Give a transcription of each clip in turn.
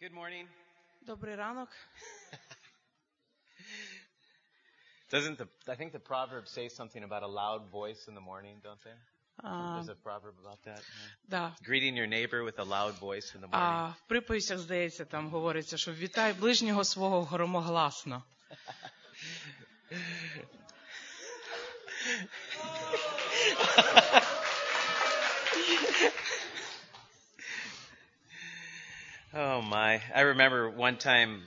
Good morning. Добрий ранок. Doesn't the I think the proverbs say something about a loud voice in the morning, don't they? А, There's a proverb about that. yeah. да. Greeting your neighbor with a loud voice in the morning. а в приповістях, здається, там говориться, що вітай ближнього свого громогласно. Oh my! I remember one time,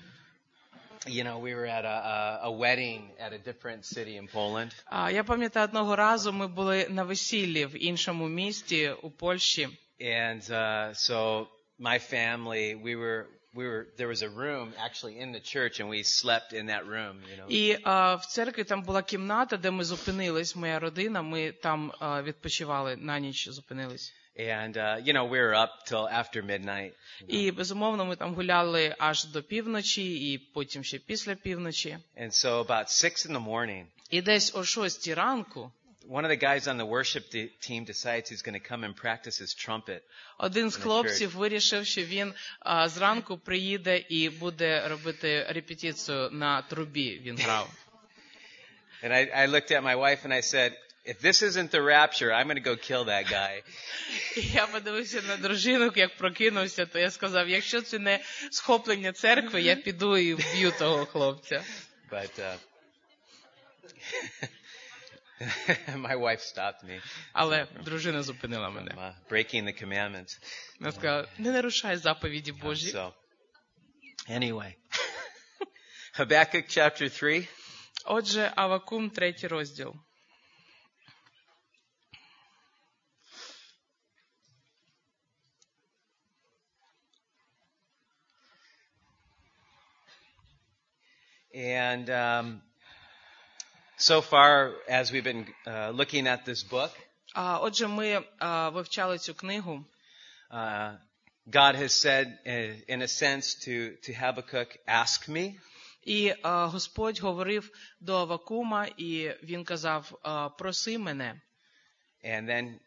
you know, we were at a, a, a wedding at a different city in Poland, А, я пам'ятаю, одного разу ми були на весіллі в іншому місті у Польщі. and uh, so my family, we were we were there was a room actually in the church, and we slept in that room. You know, І а, в церкві там була кімната, де ми зупинились, моя родина, ми там а, відпочивали, на ніч зупинились. and uh, you know, we were up till after midnight. І безумовно ми там гуляли аж до півночі, і потім ще після півночі. And so about six in the morning, І десь о шостій ранку one of the guys on the worship de- team decides he's going to come and practice his trumpet. Один з хлопців вирішив, що він а, зранку приїде і буде робити репетицію на трубі. Він грав. And I, I looked at my wife and I said, if this isn't the rapture, I'm going to go kill that guy. І я подивився на дружину, як прокинувся, то я сказав: якщо це не схоплення церкви, я піду і вб'ю того хлопця. But uh, my wife stopped me Але дружина зупинила from мене. uh, breaking the commandments. Вона сказала: не нарушай заповіді Божі. So, anyway, Habakkuk chapter 3. Отже, Авакум, третій розділ. And um, so far, as we've been uh, looking at this book, А, Отже, ми а, вивчали цю книгу. uh, God has said, uh, in a sense, to, to Habakkuk, ask me. І а, Господь говорив до Авакума, і він казав: а, проси мене. And then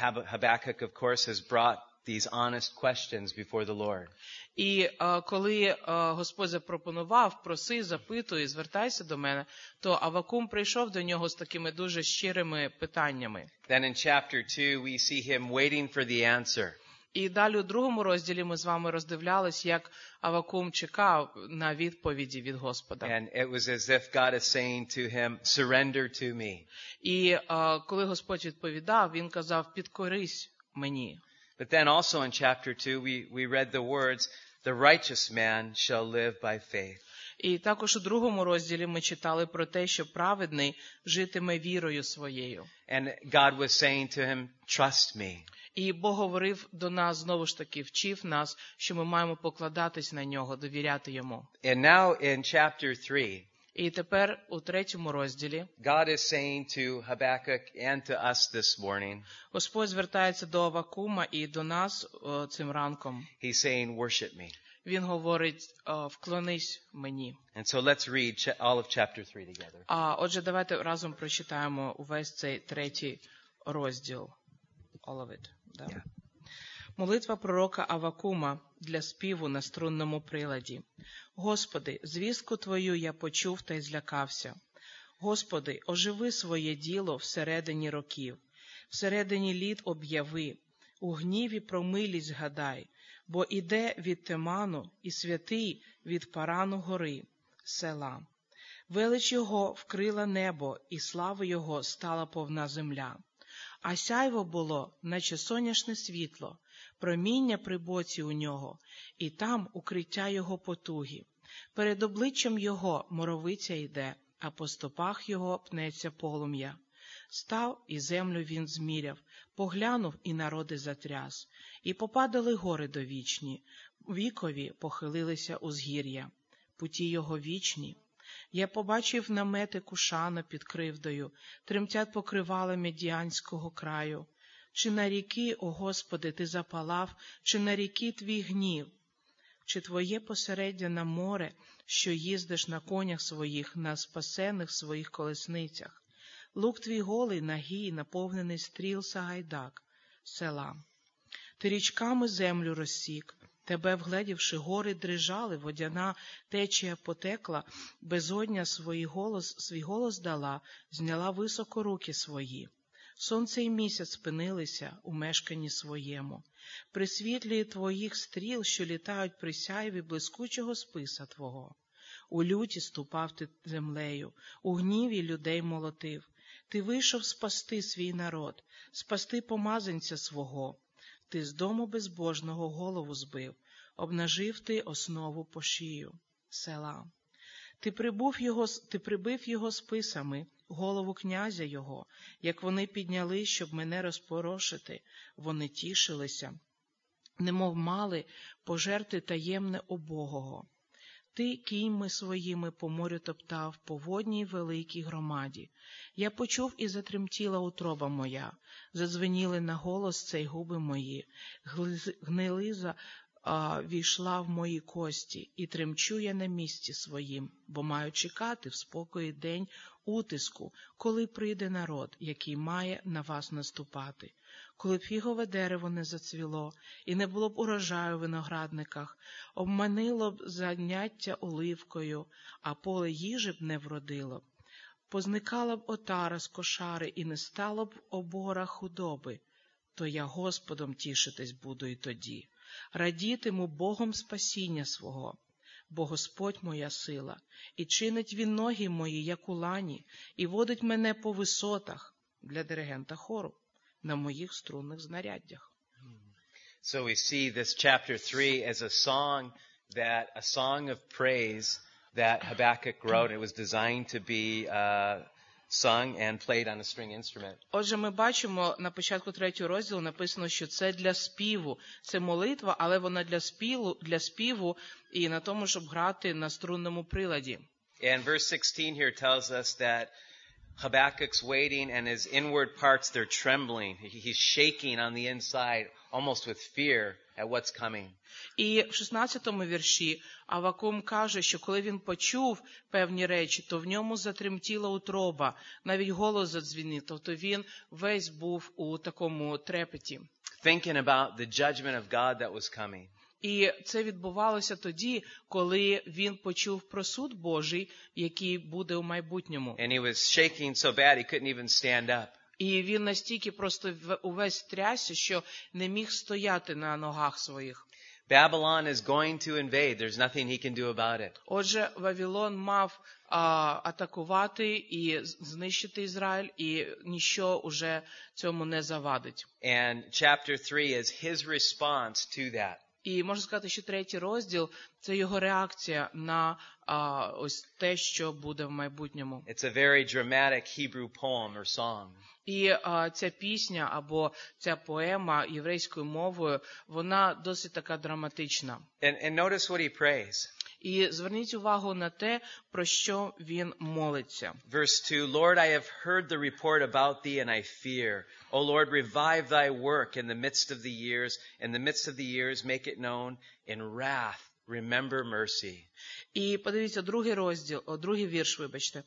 Hab- Habakkuk, of course, has brought these honest questions before the Lord. І а, коли а, Господь запропонував, проси, запитуй, звертайся до мене, то Авакум прийшов до нього з такими дуже щирими питаннями. Then in chapter 2, we see him waiting for the answer. І далі у другому розділі ми з вами роздивлялись, як Авакум чекав на відповіді від Господа. And it was as if God is saying to him, surrender to me. І а, коли Господь відповідав, він казав: підкорись мені. But then also in chapter 2, we, we read the words, the righteous man shall live by faith. І також у другому розділі ми читали про те, що праведний житиме вірою своєю. And God was saying to him, trust me. І Бог говорив до нас знову ж таки, вчив нас, що ми маємо покладатись на нього, довіряти йому. And now in chapter 3, І тепер у третьому розділі God is saying to Habakkuk and to us this morning, Господь звертається до Авакума і до нас о, цим ранком. He's saying, worship me. Він говорить: о, вклонись мені. And so let's read cha- all of chapter 3 together. А отже, давайте разом прочитаємо увесь цей третій розділ. All of it. Да. Yeah. Молитва пророка Авакума для співу на струнному приладі. Господи, звістку Твою я почув та й злякався. Господи, оживи своє діло всередині років, всередині літ об'яви, у гніві про милість гадай, бо іде від Теману і святий від Парану гори, села. Велич його вкрила небо, і слава його стала повна земля. А сяйво було, наче сонячне світло, проміння при боці у нього, і там укриття його потуги. Перед обличчям його моровиця йде, а по стопах його пнеться полум'я. Став і землю він зміряв, поглянув і народи затряс, і попадали гори довічні, вікові похилилися узгір'я, путі його вічні. Я побачив намети кушана під кривдою, тремтять покривала медіанського краю. Чи на ріки, о Господи, ти запалав, чи на ріки твій гнів? Чи твоє посереддя на море, що їздиш на конях своїх, на спасених своїх колесницях? Лук твій голий, нагій, наповнений стріл Сагайдак, села. Ти річками землю розсік, Тебе, вгледівши, гори дрижали, водяна течія потекла, безодня свій голос, свій голос дала, зняла високо руки свої. Сонце і місяць спинилися у мешканні своєму. При світлі твоїх стріл, що літають при сяйві блискучого списа Твого. У люті ступав ти землею, у гніві людей молотив. Ти вийшов спасти свій народ, спасти помазанця свого. Ти з дому безбожного голову збив, обнажив ти основу по шию. Села. Ти прибув його, ти прибив його списами, голову князя його, як вони підняли, щоб мене розпорошити, вони тішилися, немов мали пожерти таємне обогого. Ти кіньми своїми по морю топтав, по водній великій громаді. Я почув і затремтіла утроба моя, задзвеніли на голос цей губи мої, гнилиза а, війшла в мої кості, і тремчу я на місці своїм, бо маю чекати в спокої день утиску, коли прийде народ, який має на вас наступати. Коли б фігове дерево не зацвіло, і не було б урожаю в виноградниках, обманило б заняття оливкою, а поле їжі б не вродило б. Позникала б отара з кошари, і не стало б обора худоби, то я Господом тішитись буду і тоді, радітиму Богом спасіння свого бо Господь моя сила, і чинить він ноги мої, як у лані, і водить мене по висотах для диригента хору на моїх струнних знаряддях. So we see this chapter 3 as a song that, a song of praise that Habakkuk wrote. It was designed to be uh, sung and played on a string instrument. Отже, ми бачимо на початку третього розділу написано, що це для співу, це молитва, але вона для співу, для співу і на тому, щоб грати на струнному приладі. And verse 16 here tells us that Habakkuk's waiting and his inward parts, they're trembling. He's shaking on the inside, almost with fear at what's coming. І в 16-му вірші Авакум каже, що коли він почув певні речі, то в ньому затремтіла утроба, навіть голос задзвінив, тобто він весь був у такому трепеті. Thinking about the judgment of God that was coming. І це відбувалося тоді, коли він почув про суд Божий, який буде у майбутньому. And he was shaking so bad he couldn't even stand up. І він настільки просто увесь трясся, що не міг стояти на ногах своїх. Babylon is going to invade. There's nothing he can do about it. Отже, Вавилон мав атакувати і знищити Ізраїль, і ніщо уже цьому не завадить. And chapter 3 is his response to that. І можна сказати, що третій розділ це його реакція на а, ось те, що буде в майбутньому. It's a very dramatic Hebrew poem or song. І а, ця пісня або ця поема єврейською мовою, вона досить така драматична. And, and notice what he prays. І зверніть увагу на те, про що він молиться. Verse 2 Lord, I have heard the report about thee, and I fear. O Lord, revive thy work in the midst of the years. In the midst of the years, make it known. In wrath, remember mercy. І подивіться, другий розділ, о, другий вірш, вибачте.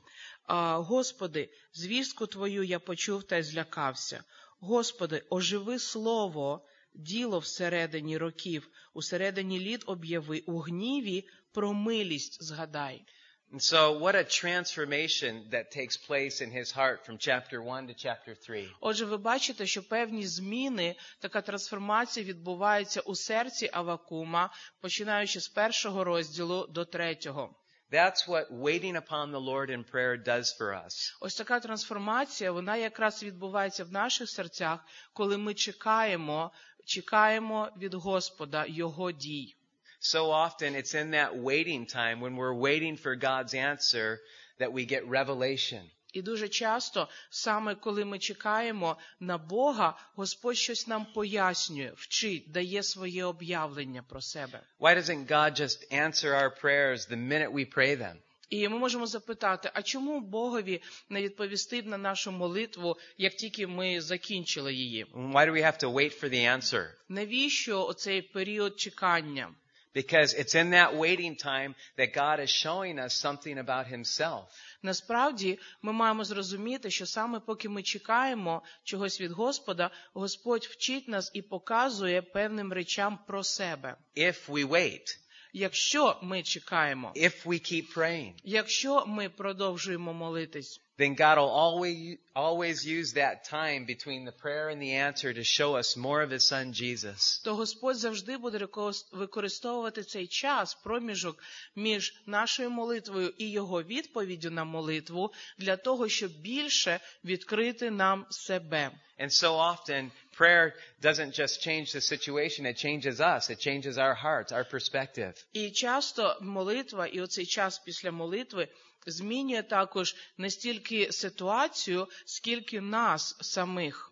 А, Господи, звістку Твою я почув та й злякався. Господи, оживи слово, діло всередині років, усередині літ об'яви, у гніві про милість згадай. And so, what a transformation that takes place in his heart from chapter 1 to chapter 3. Отже, ви бачите, що певні зміни, така трансформація відбувається у серці Авакума, починаючи з першого розділу до третього. That's what waiting upon the Lord in prayer does for us. Ось така трансформація, вона якраз відбувається в наших серцях, коли ми чекаємо, чекаємо від Господа Його дій. So often it's in that waiting time when we're waiting for God's answer that we get revelation. І дуже часто, саме коли ми чекаємо на Бога, Господь щось нам пояснює, вчить, дає своє об'явлення про себе. Why doesn't God just answer our prayers the minute we pray them? І ми можемо запитати, а чому Богові не відповісти на нашу молитву, як тільки ми закінчили її? Why do we have to wait for the answer? Навіщо оцей період чекання? Because it's in that waiting time that God is showing us something about himself. Насправді ми маємо зрозуміти, що саме поки ми чекаємо чогось від Господа, Господь вчить нас і показує певним речам про себе. If we wait, Якщо ми чекаємо, if we keep praying, якщо ми продовжуємо молитись, then God will always, always use that time between the prayer and the answer to show us more of His Son Jesus. то Господь завжди буде використовувати цей час, проміжок між нашою молитвою і його відповіддю на молитву для того, щоб більше відкрити нам себе. And so often, prayer doesn't just change the situation, it changes us. It changes our hearts, our perspective. І часто молитва, і оцей час після молитви змінює також не стільки ситуацію, скільки нас самих.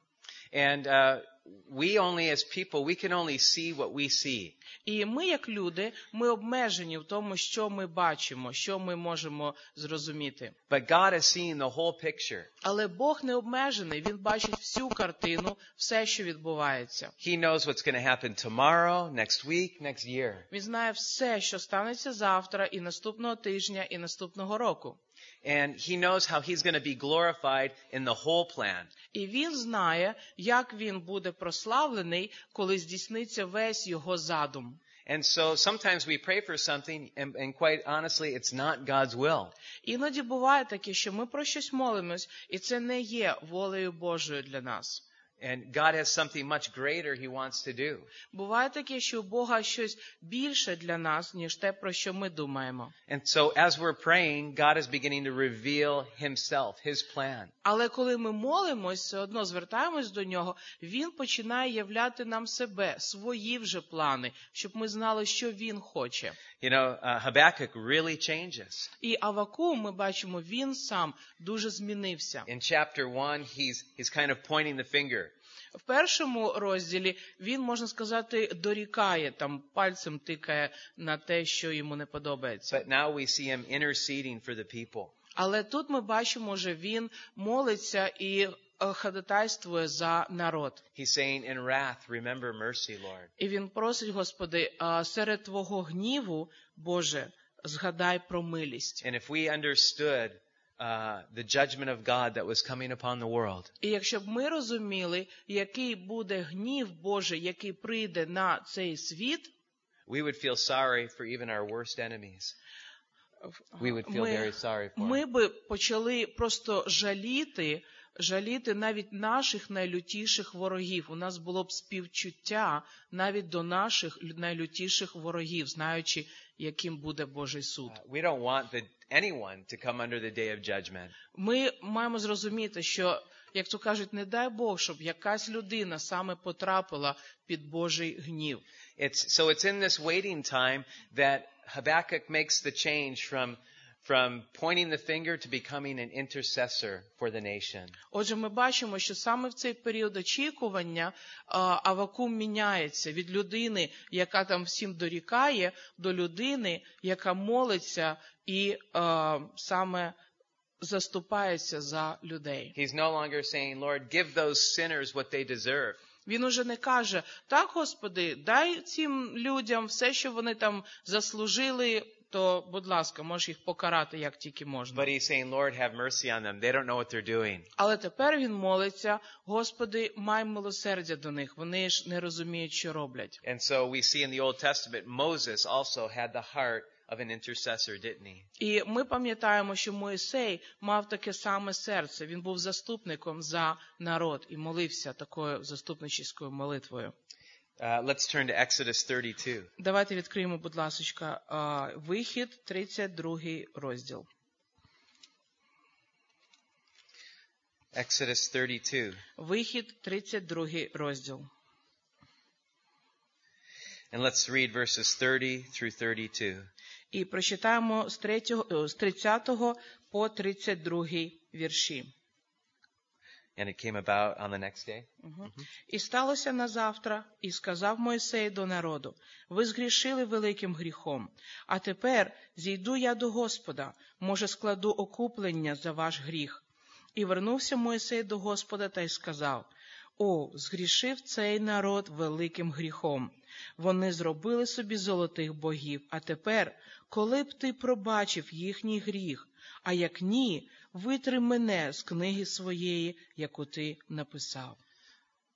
And uh, we only, as people, we can only see what we see. І ми, як люди, ми обмежені в тому, що ми бачимо, що ми можемо зрозуміти. But God is seeing the whole picture. Але Бог не обмежений, він бачить всю картину, все, що відбувається. He knows what's going to happen tomorrow, next week, next year. Він знає все, що станеться завтра, і наступного тижня, і наступного року. And He knows how He's going to be glorified in the whole plan. І він знає, як він буде прославлений, коли здійсниться весь його задум. And so sometimes we pray for something, and, and quite honestly, it's not God's will. Іноді буває таке, що ми про щось молимось, і це не є волею Божою для нас. And God has something much greater He wants to do. Буває таке, що у Бога щось більше для нас, ніж те, про що ми думаємо. And so as we're praying, God is beginning to reveal Himself, His plan. Але коли ми молимось, все одно звертаємось до нього, він починає являти нам себе, свої вже плани, щоб ми знали, що він хоче. You know, uh, Habakkuk really changes. І Авакум, ми бачимо, він сам дуже змінився. In chapter one, he's, he's kind of pointing the finger. В першому розділі він, можна сказати, дорікає, там пальцем тикає на те, що йому не подобається. But now we see him interceding for the people. Але тут ми бачимо, що він молиться і ходатайствує за народ. He's saying, In wrath, remember mercy, Lord. І він просить, Господи, серед Твого гніву, Боже, згадай про милість. And if we understood uh, the judgment of God that was coming upon the world, І якщо б ми розуміли, який буде гнів Божий, який прийде на цей світ, we would feel sorry for even our worst enemies. We would feel very sorry for ми би почали просто жаліти, жаліти навіть наших найлютіших ворогів. У нас було б співчуття навіть до наших найлютіших ворогів, знаючи, яким буде Божий суд. Uh, we don't want the, anyone to come under the day of judgment. Ми маємо зрозуміти, що, як то кажуть, не дай Бог, щоб якась людина саме потрапила під Божий гнів. It's, so it's in this waiting time that Habakkuk makes the change from, from pointing the finger to becoming an intercessor for the nation. Отже, ми бачимо, що саме в цей період очікування Авакум міняється від людини, яка там всім дорікає, до людини, яка молиться і саме заступається за людей. He's no longer saying, Lord, give those sinners what they deserve. Він уже не каже: так, Господи, дай цим людям все, що вони там заслужили, то, будь ласка, можеш їх покарати як тільки можна. But he's saying, Lord, have mercy on them. They don't know what they're doing. Але тепер він молиться, Господи, май милосердя до них. Вони ж не розуміють, що роблять. And so we see in the Old Testament, Moses also had the heart of an intercessor, didn't he? І ми пам'ятаємо, що Моїсей мав таке саме серце. Він був заступником за народ і молився такою заступничською молитвою. Uh, let's turn to Exodus 32. Давайте відкриємо, будь ласка, вихід, 32 розділ. Exodus 32. Вихід, 32 розділ. And let's read verses 30 through 32. І прочитаємо з 30 по 32 вірші. And it came about on the next day. І сталося назавтра, і сказав Мойсей до народу: Ви згрішили великим гріхом. А тепер зійду я до Господа, може, складу окуплення за ваш гріх. І вернувся Мойсей до Господа та й сказав: О, згрішив цей народ великим гріхом. Вони зробили собі золотих богів, а тепер, коли б ти пробачив їхній гріх, а як ні, витри мене з книги своєї, яку ти написав.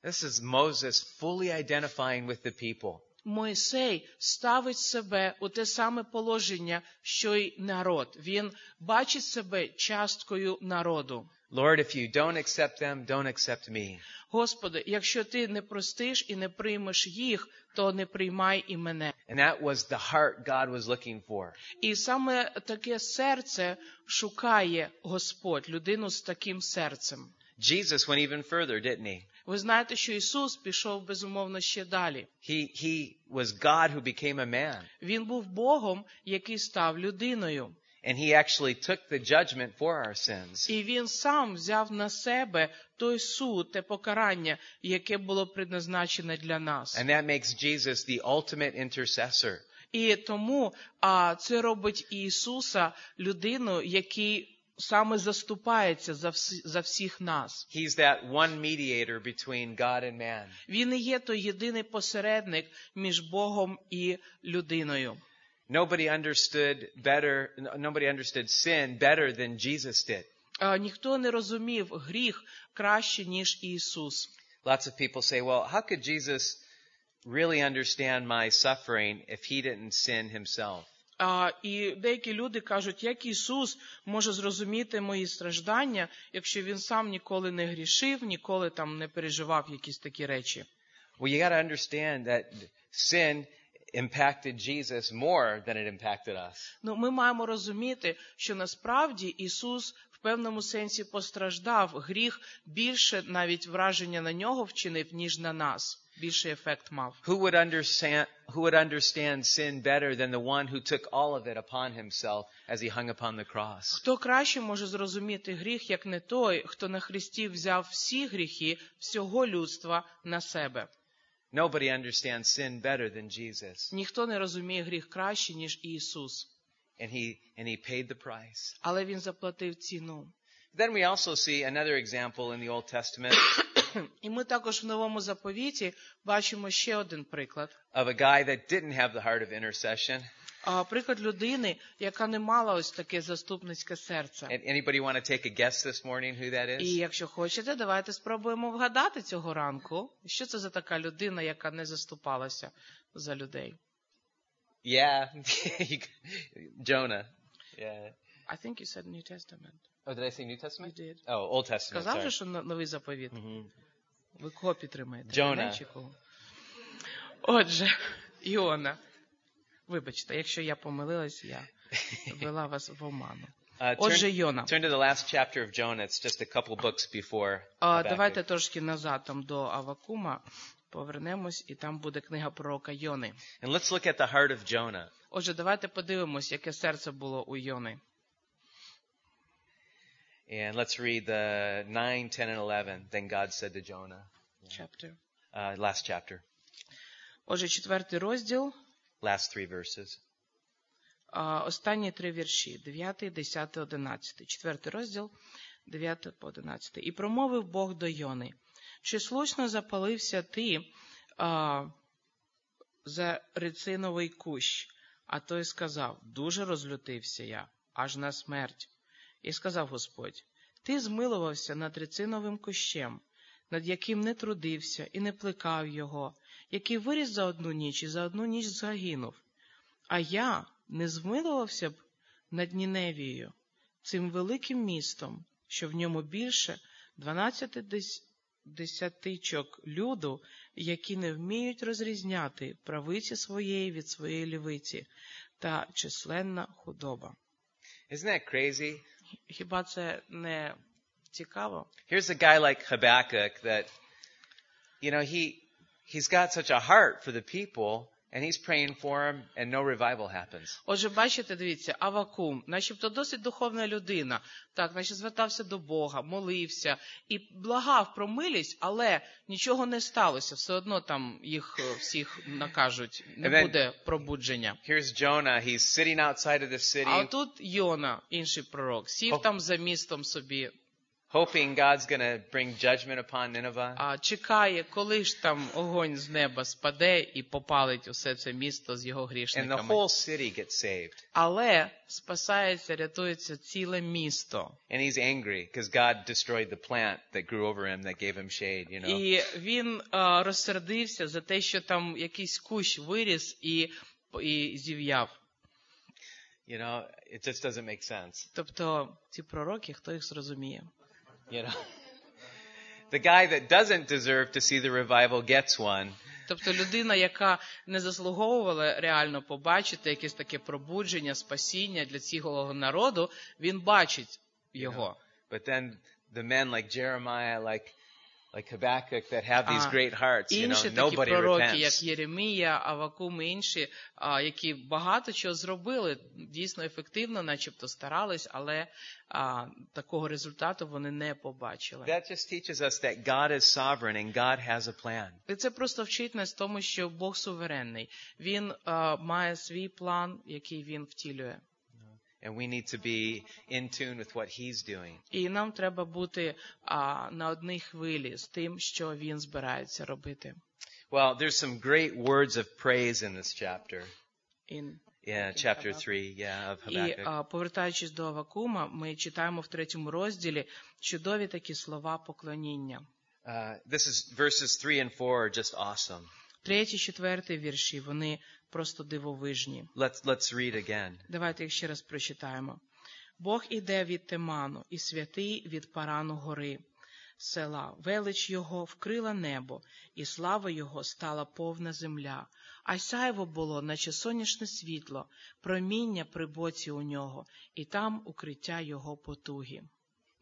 This is Moses fully identifying with the people. Мойсей ставить себе у те саме положення, що й народ. Він бачить себе часткою народу. Lord, if you don't accept them, don't accept me. Господи, якщо ти не простиш і не приймеш їх, то не приймай і мене. And that was the heart God was looking for. І саме таке серце шукає Господь, людину з таким серцем. Jesus went even further, didn't he? Ви знаєте, що Ісус пішов безумовно ще далі. He, he was God who became a man. Він був Богом, який став людиною. And he actually took the judgment for our sins. І він сам взяв на себе той суд, те покарання, яке було предназначене для нас. And that makes Jesus the ultimate intercessor. І тому а, це робить Ісуса людину, який саме заступається за, всі, за всіх нас. He's that one mediator between God and man. Він і є той єдиний посередник між Богом і людиною. Nobody understood better, nobody understood sin better than Jesus did. А, ніхто не розумів гріх краще, ніж Ісус. Lots of people say, well, how could Jesus really understand my suffering if he didn't sin himself? А, і деякі люди кажуть, як Ісус може зрозуміти мої страждання, якщо він сам ніколи не грішив, ніколи там не переживав якісь такі речі. Well, you got to understand that sin impacted Jesus more than it impacted us. Ну, ми маємо розуміти, що насправді Ісус в певному сенсі постраждав. Гріх більше навіть враження на нього вчинив, ніж на нас. Більший ефект мав. Who would understand, who would understand sin better than the one who took all of it upon himself as he hung upon the cross? Хто краще може зрозуміти гріх, як не той, хто на Христі взяв всі гріхи всього людства на себе? Nobody understands sin better than Jesus. Ніхто не розуміє гріх краще, ніж Ісус. And he, and he paid the price. Але Він заплатив ціну. Then we also see another example in the Old Testament І ми також в новому заповіті бачимо ще один приклад. of a guy that didn't have the heart of intercession. Приклад людини, яка не мала ось таке заступницьке серце. And anybody want to take a guess this morning who that І якщо хочете, давайте спробуємо вгадати цього ранку, що це за така людина, яка не заступалася за людей. Yeah, Jonah. Yeah. I think you said New Testament. Oh, did I say New You did. Oh, Old Testament. Сказав же, що новий заповіт. Mhm. Ви кого підтримаєте? Джона. Мене чи кого? Отже, Іона. Вибачте, якщо я помилилась, я вела вас в оману. Uh, Отже, turn, Йона. turn to the last chapter of Jonah. It's just a couple books before. А, давайте трошки назад там до Авакума повернемось, і там буде книга пророка Йони. And let's look at the heart of Jonah. Отже, давайте подивимось, яке серце було у Йони. And let's read the 9, 10, and 11. Then God said to Jonah. Chapter. Uh, last chapter. Отже, четвертий розділ, Last three verses. останні три вірші, 9, 10, 11. Четвертий розділ, 9 по 11. І промовив Бог до Йони, чи слушно запалився ти а, за рициновий кущ? А той сказав, дуже розлютився я, аж на смерть. І сказав Господь, ти змилувався над рициновим кущем, над яким не трудився і не плекав його, який виріс за одну ніч і за одну ніч загинув. А я не змилувався б над Ніневією, цим великим містом, що в ньому більше 12 десятичок люду, які не вміють розрізняти правиці своєї від своєї лівиці, та численна худоба. Isn't that crazy? Хіба це не цікаво? Here's a guy like Habakkuk that, you know, he, he's got such a heart for the people and he's praying for them and no revival happens. Отже, бачите, дивіться, Авакум, начебто досить духовна людина, так, наче звертався до Бога, молився і благав про милість, але нічого не сталося. Все одно там їх е, всіх накажуть, не then- буде пробудження. Here's Jonah. He's sitting outside of the А city, отут Йона, інший пророк, сів О. там за містом собі, hoping God's going to bring judgment upon Nineveh. а, чекає, коли ж там огонь з неба спаде і попалить усе це місто з його And the грішниками. whole city gets saved. Але спасається, рятується ціле місто. And he's angry because God destroyed the plant that grew over him that gave him shade, you know. І він розсердився за те, що там якийсь кущ виріс і, і зів'яв. You know, it just doesn't make sense. Тобто ці пророки, хто їх зрозуміє? You know. The guy that doesn't deserve to see the revival gets one. Тобто людина, яка не заслуговувала реально побачити якесь таке пробудження, спасіння для цілого народу, він бачить його. But then the men like Jeremiah, like like Habakkuk that have these great hearts, you know, nobody пророки, repents. як Єремія, Авакум і інші, а, які багато чого зробили, дійсно ефективно, начебто старались, але а, такого результату вони не побачили. That just teaches us that God is sovereign and God has a plan. І це просто вчить нас тому, що Бог суверенний. Він а, має свій план, який він втілює. And we need to be in tune with what he's doing. І нам треба бути а, на одній хвилі з тим, що він збирається робити. Well, there's some great words of praise in this chapter. In Yeah, chapter 3, yeah, of І Habakkuk. а, повертаючись до Авакума, ми читаємо в третьому розділі чудові такі слова поклоніння. Uh, this is verses 3 and 4 are just awesome. Третій, четвертий вірші, вони просто дивовижні. Let's let's read again. Давайте їх ще раз прочитаємо. Бог іде від Теману, і святий від Парану гори. Села, велич його вкрила небо, і слава його стала повна земля. А сяйво було, наче сонячне світло, проміння при боці у нього, і там укриття його потуги.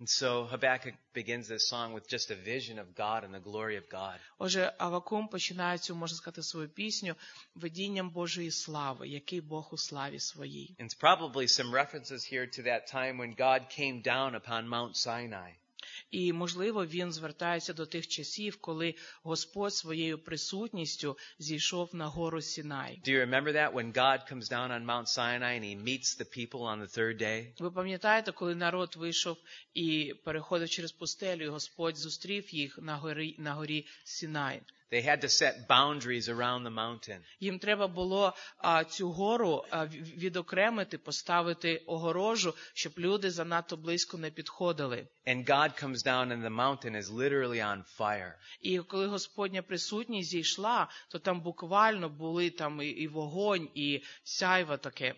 And so Habakkuk begins this song with just a vision of God and the glory of God. Отже, Авакум починає цю, можна сказати, свою пісню видінням Божої слави, який Бог у славі своїй. And it's probably some references here to that time when God came down upon Mount Sinai. І, можливо, він звертається до тих часів, коли Господь своєю присутністю зійшов на гору Сінай. Do you remember that when God comes down on Mount Sinai and he meets the people on the third day? Ви пам'ятаєте, коли народ вийшов і переходив через пустелю, і Господь зустрів їх на горі, на горі Сінай. They had to set boundaries around the mountain. Їм треба було а, цю гору а, в- відокремити, поставити огорожу, щоб люди занадто близько не підходили. And God comes down and the mountain is literally on fire. І коли Господня присутність зійшла, то там буквально були там і, і вогонь, і сяйва таке.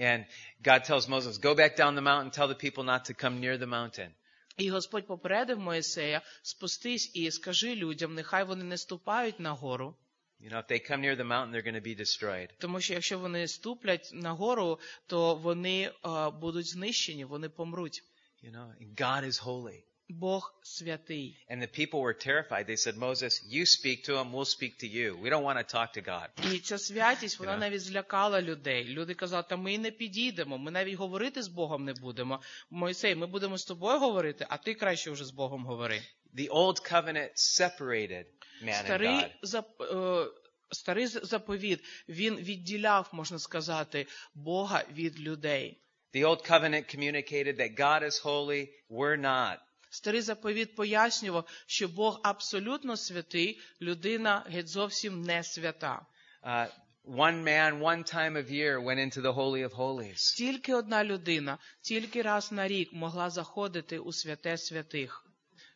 And God tells Moses, go back down the mountain, tell the people not to come near the mountain. І Господь попередив Моїсея, спустись і скажи людям, нехай вони не ступають на гору, You know, if they come near the mountain, they're going to be destroyed. тому що якщо вони ступлять на гору, то вони е, будуть знищені, вони помруть. You know, and God is holy. Бог святий. And the people were terrified. They said, Moses, you speak to him, we'll speak to you. We don't want to talk to God. І ця святість вона навіть злякала людей. Люди казали, та ми не підійдемо, ми навіть говорити з Богом не будемо. Мойсей, ми будемо з тобою говорити, а ти краще вже з Богом говори. The old covenant separated man and God. зап, е, старий заповіт він відділяв, можна сказати, Бога від людей. The old covenant communicated that God is holy, we're not. Старий заповіт пояснював, що Бог абсолютно святий, людина геть зовсім не свята. Uh, one man, one time of year went into the Holy of Holies. Тільки одна людина, тільки раз на рік могла заходити у святе святих.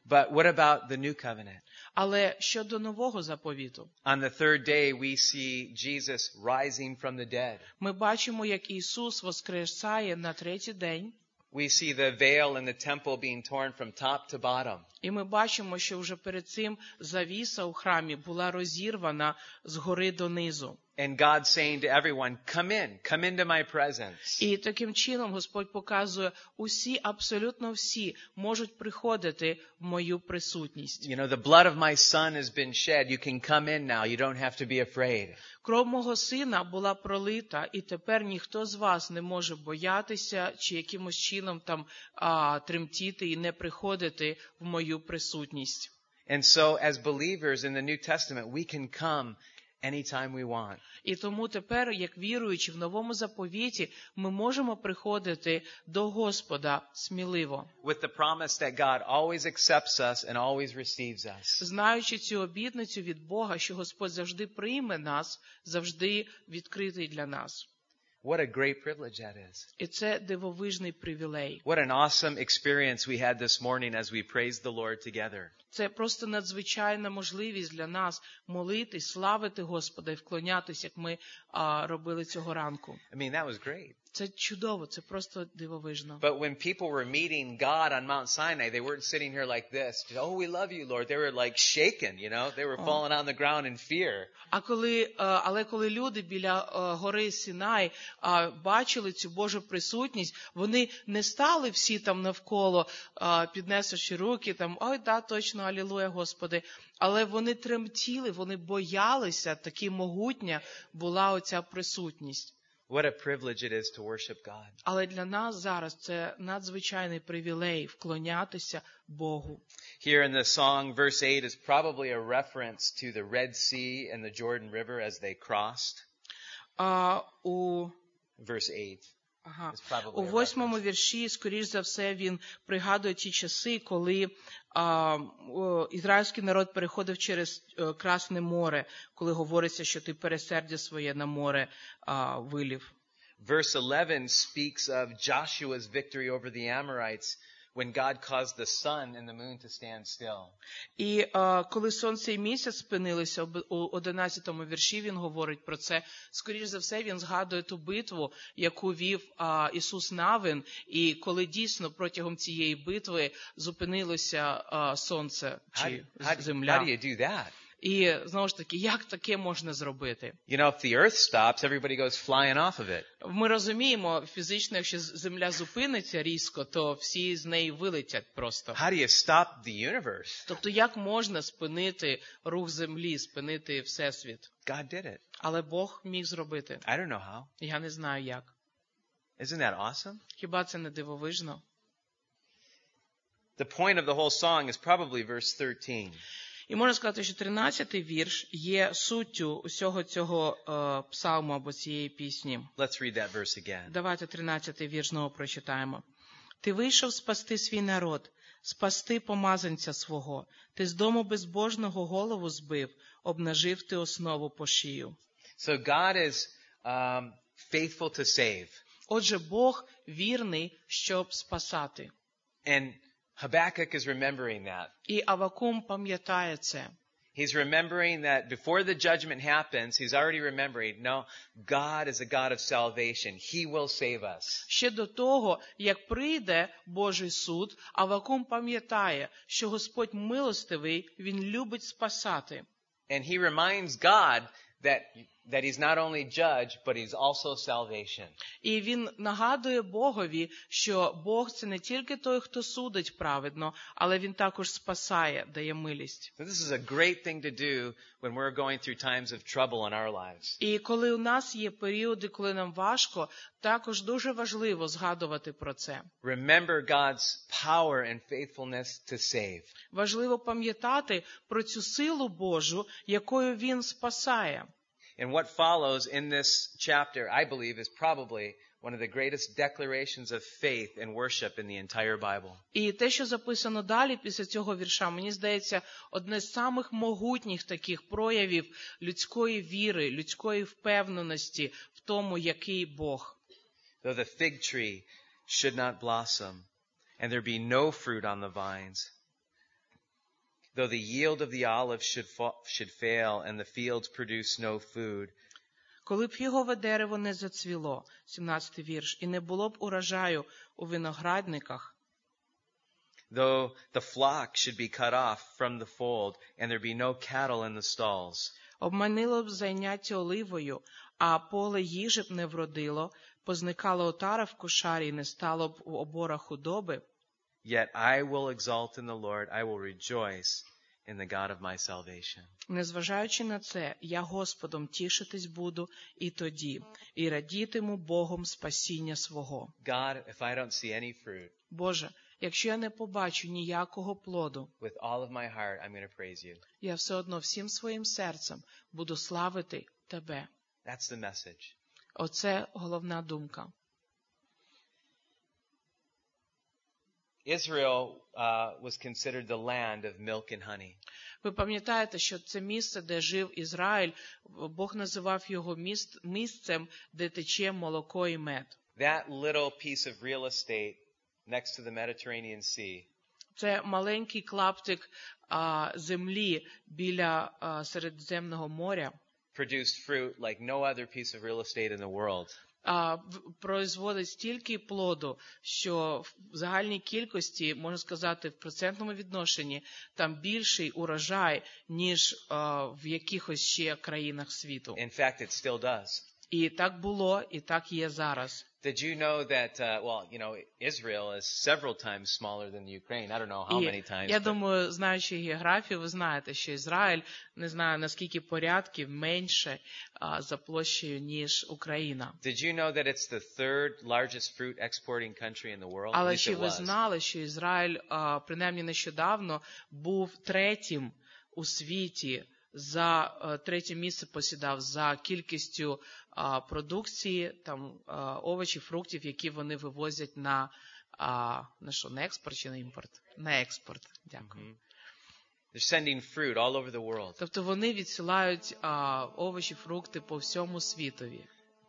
But what about the new covenant? Але щодо нового заповіту, On the third day, we see Jesus rising from the dead. ми бачимо, як Ісус воскресає на третій день, We see the veil in the temple being torn from top to bottom. і ми бачимо, що вже перед цим завіса у храмі була розірвана з гори донизу. And God saying to everyone, come in, come into my presence. І таким чином Господь показує, усі, абсолютно всі можуть приходити в мою присутність. You know, the blood of my son has been shed. You can come in now. You don't have to be afraid. Кров мого сина була пролита, і тепер ніхто з вас не може боятися чи якимось чином там а, тремтіти і не приходити в мою присутність. And so, as believers in the New Testament, we can come anytime we want. І тому тепер, як віруючи в новому заповіті, ми можемо приходити до Господа сміливо, with the promise that God always accepts us and always receives us. знаючи цю обітницю від Бога, що Господь завжди прийме нас, завжди відкритий для нас. What a great privilege that is. І це дивовижний привілей. What an awesome experience we had this morning as we praised the Lord together. Це просто надзвичайна можливість для нас молитись, славити Господа і вклонятись, як ми а, робили цього ранку. I mean, that was great. Це чудово, це просто дивовижно. But when people were meeting God on Mount Sinai, they weren't sitting here like this. Oh, we love you, Lord. They were like shaken, you know? They were falling on the ground in fear. А коли, е, але коли люди біля е, гори Сінай е, бачили цю Божу присутність, вони не стали всі там навколо, е, піднесучи руки, там ой, да, точно, алілуя, Господи. Але вони тремтіли, вони боялися, такі могутня була оця присутність. What a privilege it is to worship God. Але для нас зараз це надзвичайний привілей вклонятися Богу. Here in the song, verse 8 is probably a reference to the Red Sea and the Jordan River as they crossed. А у Verse 8. Ага. У восьмому вірші, скоріш за все, він пригадує ті часи, коли а, о, ізраїльський народ переходив через о, Красне море, коли говориться, що ти пересердя своє на море а, вилів. Verse 11 speaks of Joshua's victory over the Amorites when God caused the sun and the moon to stand still. І коли сонце і місяць спинилися, у 11-му вірші він говорить про це. Скоріше за все, він згадує ту битву, яку вів Ісус Навин, і коли дійсно протягом цієї битви зупинилося сонце чи земля. how do you do that? І знову ж таки, як таке можна зробити? You know, if the earth stops, everybody goes flying off of it. Ми розуміємо, фізично, якщо земля зупиниться різко, то всі з неї вилетять просто. How do you stop the universe? Тобто, як можна спинити рух землі, спинити всесвіт? God did it. Але Бог міг зробити. I don't know how. Я не знаю як. Isn't that awesome? Хіба це не дивовижно? The point of the whole song is probably verse 13. І можна сказати, що 13-й вірш є суттю усього цього е, псалму або цієї пісні. Let's read that verse again. Давайте 13-й вірш знову прочитаємо. Ти вийшов спасти свій народ, спасти помазанця свого. Ти з дому безбожного голову збив, обнажив ти основу по шию. So God is um, faithful to save. Отже, Бог вірний, щоб спасати. And Habakkuk is remembering that. І Авакум пам'ятає це. He's remembering that before the judgment happens, he's already remembering, no, God is a God of salvation. He will save us. Ще до того, як прийде Божий суд, Авакум пам'ятає, що Господь милостивий, Він любить спасати. And he reminds God that, that he's not only judge, but he's also salvation. І він нагадує Богові, що Бог це не тільки той, хто судить праведно, але він також спасає, дає милість. So this is a great thing to do when we're going through times of trouble in our lives. І коли у нас є періоди, коли нам важко, також дуже важливо згадувати про це. Remember God's power and faithfulness to save. Важливо пам'ятати про цю силу Божу, якою він спасає. And what follows in this chapter, I believe, is probably one of the greatest declarations of faith and worship in the entire Bible. І те, що записано далі після цього вірша, мені здається, одне з самих могутніх таких проявів людської віри, людської впевненості в тому, який Бог. Though the fig tree should not blossom, and there be no fruit on the vines, though the yield of the olive should, fa- should fail, and the fields produce no food, Коли б фігове дерево не зацвіло, 17 вірш, і не було б урожаю у виноградниках, though the flock should be cut off from the fold, and there be no cattle in the stalls, обманило б зайняття оливою, а поле їжі б не вродило, позникала отара в кошарі, і не стало б у оборах худоби, yet I will exalt in the Lord, I will rejoice in the God of my salvation. Незважаючи на це, я Господом тішитись буду і тоді, і радітиму Богом спасіння свого. God, if I don't see any fruit, Боже, Якщо я не побачу ніякого плоду, with all of my heart, I'm going to praise you. я все одно всім своїм серцем буду славити тебе. That's the message. Оце головна думка. Israel uh, was considered the land of milk and honey. Ви пам'ятаєте, що це місце, де жив Ізраїль, Бог називав його міст, місцем, де тече молоко і мед. That little piece of real estate next to the Mediterranean Sea Це маленький клаптик а, землі біля а, Середземного моря. produced fruit like no other piece of real estate in the world. А, производить стільки плоду, що в загальній кількості, можна сказати, в процентному відношенні там більший урожай, ніж в якихось ще країнах світу. In fact, it still does. І так було, і так є зараз. Did you know that, uh, well, you know, Israel is several times smaller than Ukraine. I don't know how many times. я думаю, знаючи географію, ви знаєте, що Ізраїль не знаю наскільки порядків менше за площею, ніж Україна. Did you know that it's the third largest fruit exporting country in the world? Але чи ви знали, що Ізраїль, принаймні нещодавно, був третім у світі за е, третє місце посідав за кількістю продукції, там а, овочів, фруктів, які вони вивозять на, на що, на експорт чи на імпорт? На експорт. Дякую. Mhm. They're sending fruit all over the world. Тобто вони відсилають овочі, фрукти по всьому світові.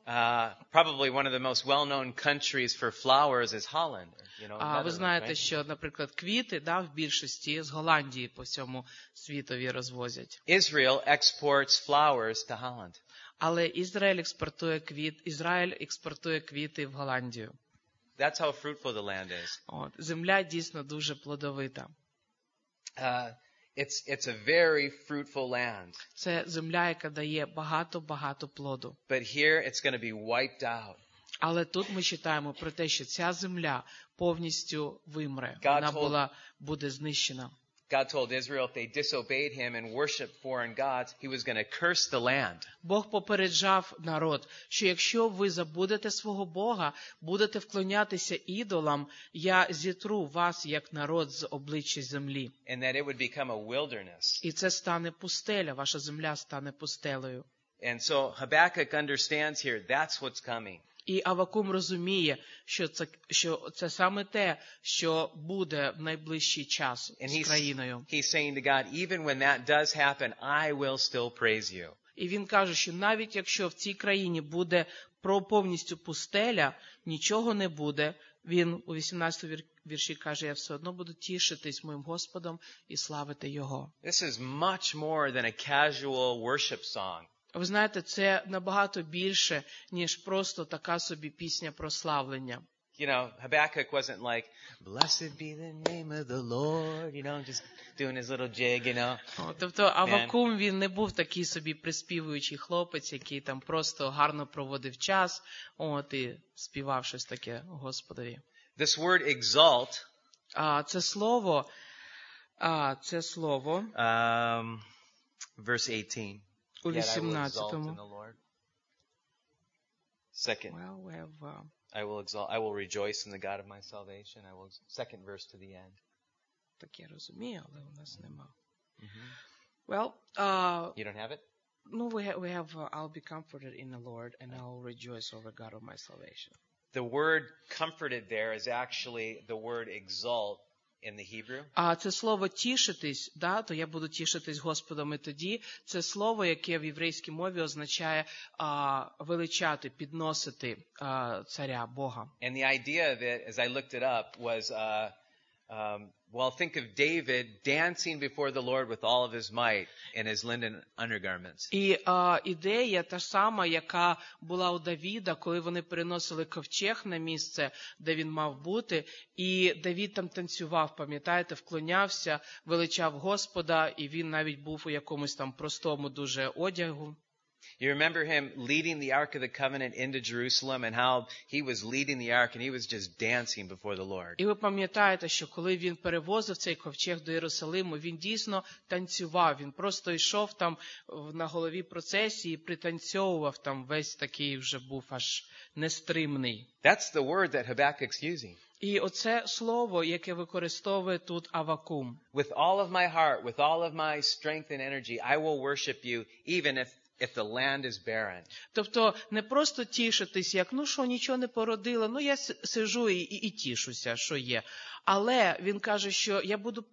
Uh, probably one of the most well-known countries for flowers is Holland. You know, А ви знаєте, що, наприклад, квіти да, в більшості з Голландії по всьому світові розвозять. Israel exports flowers to Holland. Але Ізраїль експортує квіт, Ізраїль експортує квіти в Голландію. That's how fruitful the land is. От земля дійсно дуже плодовита. Uh, it's it's a very fruitful land, Це земля, яка дає багато багато плоду. but here it's going to be wiped out. Але тут ми читаємо про те, що ця земля повністю вимре. Вона була буде знищена. God told Israel if they disobeyed him and worshiped foreign gods, he was going to curse the land. Бог попереджав народ, що якщо ви забудете свого Бога, будете вклонятися ідолам, я зітру вас як народ з обличчя землі. and that it would become a wilderness. І це стане пустеля, ваша земля стане пустелею. And so Habakkuk understands here that's what's coming. І Авакум розуміє, що це, що це саме те, що буде в найближчий час And з країною. he's saying to God, even when that does happen, I will still praise you. І він каже, що навіть якщо в цій країні буде про повністю пустеля, нічого не буде. Він у 18 вір- вірші каже: Я все одно буду тішитись моїм Господом і славити Його. This is much more than a casual worship song. Ви знаєте, це набагато більше, ніж просто така собі пісня прославлення. You know, Habakkuk wasn't like, blessed be the name of the Lord, you know, just doing his little jig, you know. Тобто Авакум він не був такий собі приспівуючий хлопець, який там просто гарно проводив час, от і співав щось таке Господові. This word exalt, А це слово, а це слово um, verse 18. у Yet I will exalt in 18-му. the Lord. Second, Well, we have, uh, I will exalt, I will rejoice in the God of my salvation. I will, second verse to the end. таке розумію, але у нас нема. Mhm. Well, uh, You don't have it? no, we have, we have uh, I'll be comforted in the Lord and I'll rejoice over God of my salvation. The word comforted there is actually the word exalt in the Hebrew. А це слово тішитись, да, то я буду тішитись Господом і тоді. Це слово, яке в єврейській мові означає а, величати, підносити а, царя Бога. And the idea of it, as I looked it up, was, uh, um, well, think of David dancing before the Lord with all of his might in his linen undergarments. І ідея та сама, яка була у Давіда, коли вони переносили ковчег на місце, де він мав бути, і Давід там танцював, пам'ятаєте, вклонявся, величав Господа, і він навіть був у якомусь там простому дуже одягу. You remember him leading the Ark of the Covenant into Jerusalem and how he was leading the Ark and he was just dancing before the Lord. І ви пам'ятаєте, що коли він перевозив цей ковчег до Єрусалиму, він дійсно танцював. Він просто йшов там в- на голові процесії, пританцьовував там весь такий вже був аж нестримний. That's the word that Habakkuk's using. І оце слово, яке використовує тут Авакум. With all of my heart, with all of my strength and energy, I will worship you, even if, if the land is barren. Тобто не просто тішитись, як ну що, нічого не породило, ну я сижу і, і, і тішуся, що є. Але він каже, що я буду,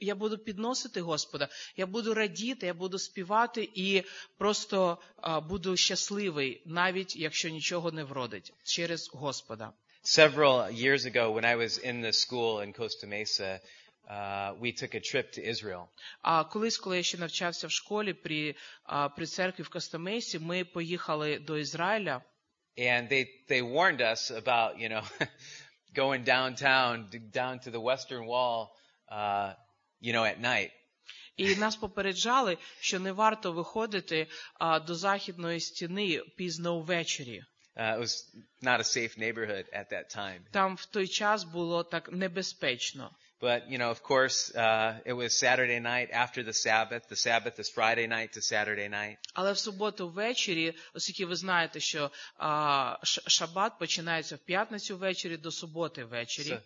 я буду підносити Господа, я буду радіти, я буду співати і просто а, буду щасливий, навіть якщо нічого не вродить, через Господа. Several years ago, when I was in the school in Costa Mesa, uh, we took a trip to Israel. А колись, коли я ще навчався в школі при, а, при церкві в Костомейсі, ми поїхали до Ізраїля. And they, they warned us about, you know, going downtown, d- down to the western wall, uh, you know, at night. І нас попереджали, що не варто виходити а, до західної стіни пізно ввечері. Uh, it was not a safe neighborhood at that time. Там в той час було так небезпечно. But, you know, of course, uh, it was Saturday night after the Sabbath. The Sabbath is Friday night to Saturday night. Але в суботу ввечері, оскільки ви знаєте, що а, ш- шабат починається в п'ятницю ввечері до суботи ввечері. So,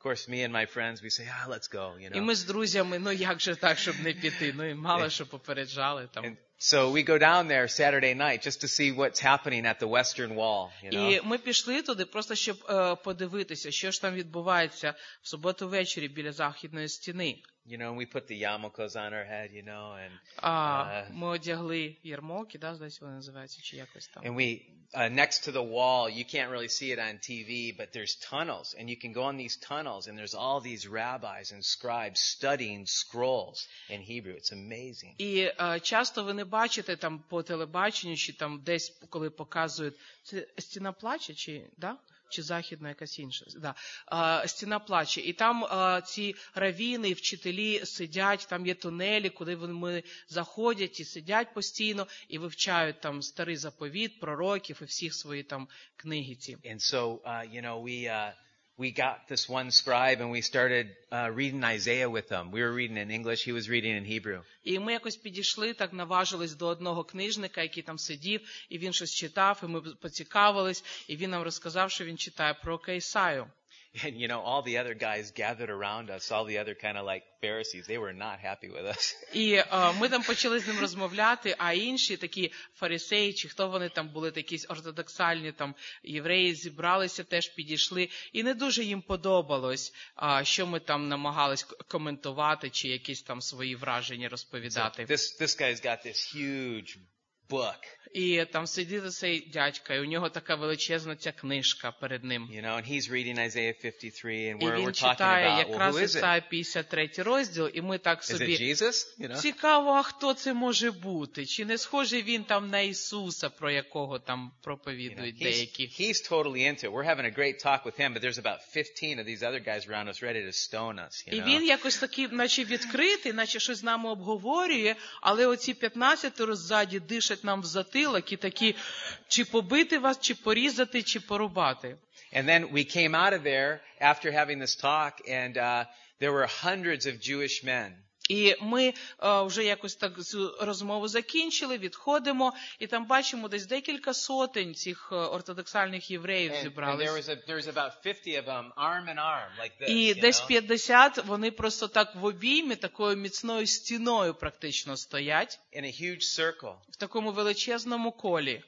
of course, me and my friends, we say, ah, let's go, you І know. ми з друзями, ну як же так, щоб не піти? Ну і мало що попереджали там. And So we go down there Saturday night just to see what's happening at the western wall, you know. І ми пішли туди просто щоб е, подивитися, що ж там відбувається в суботу ввечері біля західної стіни. You know, we put the yarmulkes on our head, you know, and А, Е. ми одягли ярмоки, да, здається, вони називаються, чи якось там. and we uh, next to the wall. You can't really see it on TV, but there's tunnels, and you can go on these tunnels, and there's all these rabbis and scribes studying scrolls in Hebrew. It's amazing. І е, часто ви не бачите там по телебаченню, чи там десь, коли показують, це стіна плаче, чи, да? Чи західна якась інша. Да. Стіна плаче. І там ці равіни, вчителі сидять, там є тунелі, куди вони заходять і сидять постійно і вивчають там старий заповіт, пророків і всіх свої там книги ці. And so, uh, you know, we uh, we got this one scribe, and we started uh, reading Isaiah with him. We were reading in English; he was reading in Hebrew. І ми якось підійшли, так наважились до одного книжника, який там сидів, і він щось читав, і ми поцікавились, і він нам розказав, що він читає про Кейсаю. And you know, all the other guys gathered around us, all the other kind of like Pharisees, they were not happy with us. І е, ми там почали з ним розмовляти, а інші такі фарисеї, чи хто вони там були, такі ортодоксальні там євреї, зібралися, теж підійшли, і не дуже їм подобалось, а, що ми там намагались коментувати, чи якісь там свої враження So розповідати. this this guy's got this huge book, І там сидів цей дядька, і у нього така величезна ця книжка перед ним. you know, and he's reading Isaiah 53, and І we're, він we're talking читає about, well, якраз who is it? Ісая 53 розділ, і ми так Is it собі Jesus? You know? цікаво, а хто це може бути? Чи не схожий він там на Ісуса, про якого там You know, проповідують he's, деякі? he's totally into it. We're having a great talk with him, but there's about 15 of these other guys around us ready to stone us. You І know? він якось такий, наче відкритий, наче щось з нами обговорює, але оці 15 роззаді дишать нам в затилок і такі, чи побити вас, чи порізати, чи порубати. And then we came out of there after having this talk, and uh, there were hundreds of Jewish men. І ми е, вже якось так розмову закінчили, відходимо, і там бачимо десь декілька сотень цих е, ортодоксальних євреїв зібрались. was a, there was about 50 of them, arm in arm, like this. І десь know? 50 вони просто так в обіймі, такою міцною стіною практично стоять in a huge circle, в такому величезному колі.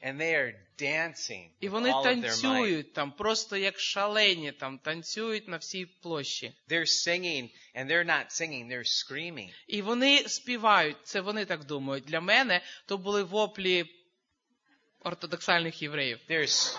and they are dancing І with вони all of their might. танцюють там, просто як шалені, там танцюють на всій площі. They're singing, and they're not singing; they're screaming. І вони співають, це вони так думають. Для мене то були воплі ортодоксальних євреїв. They're s-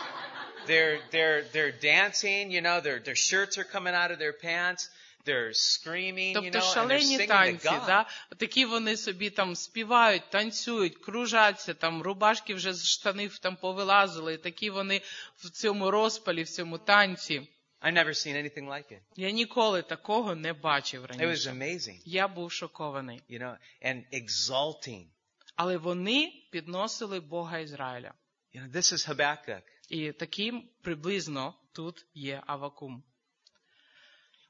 they're they're they're dancing. You know, their their shirts are coming out of their pants. They're screaming. You Тобто шалені танці, да? такі вони собі там співають, танцюють, кружаться, там рубашки вже з штанів там повилазили, і такі вони в цьому розпалі, в цьому танці. I've never seen anything like it. Я ніколи такого не бачив It was amazing. Я був шокований. You know, and exalting. Але вони підносили Бога Ізраїля. You know, this is Habakkuk. І таким приблизно тут є Авакум.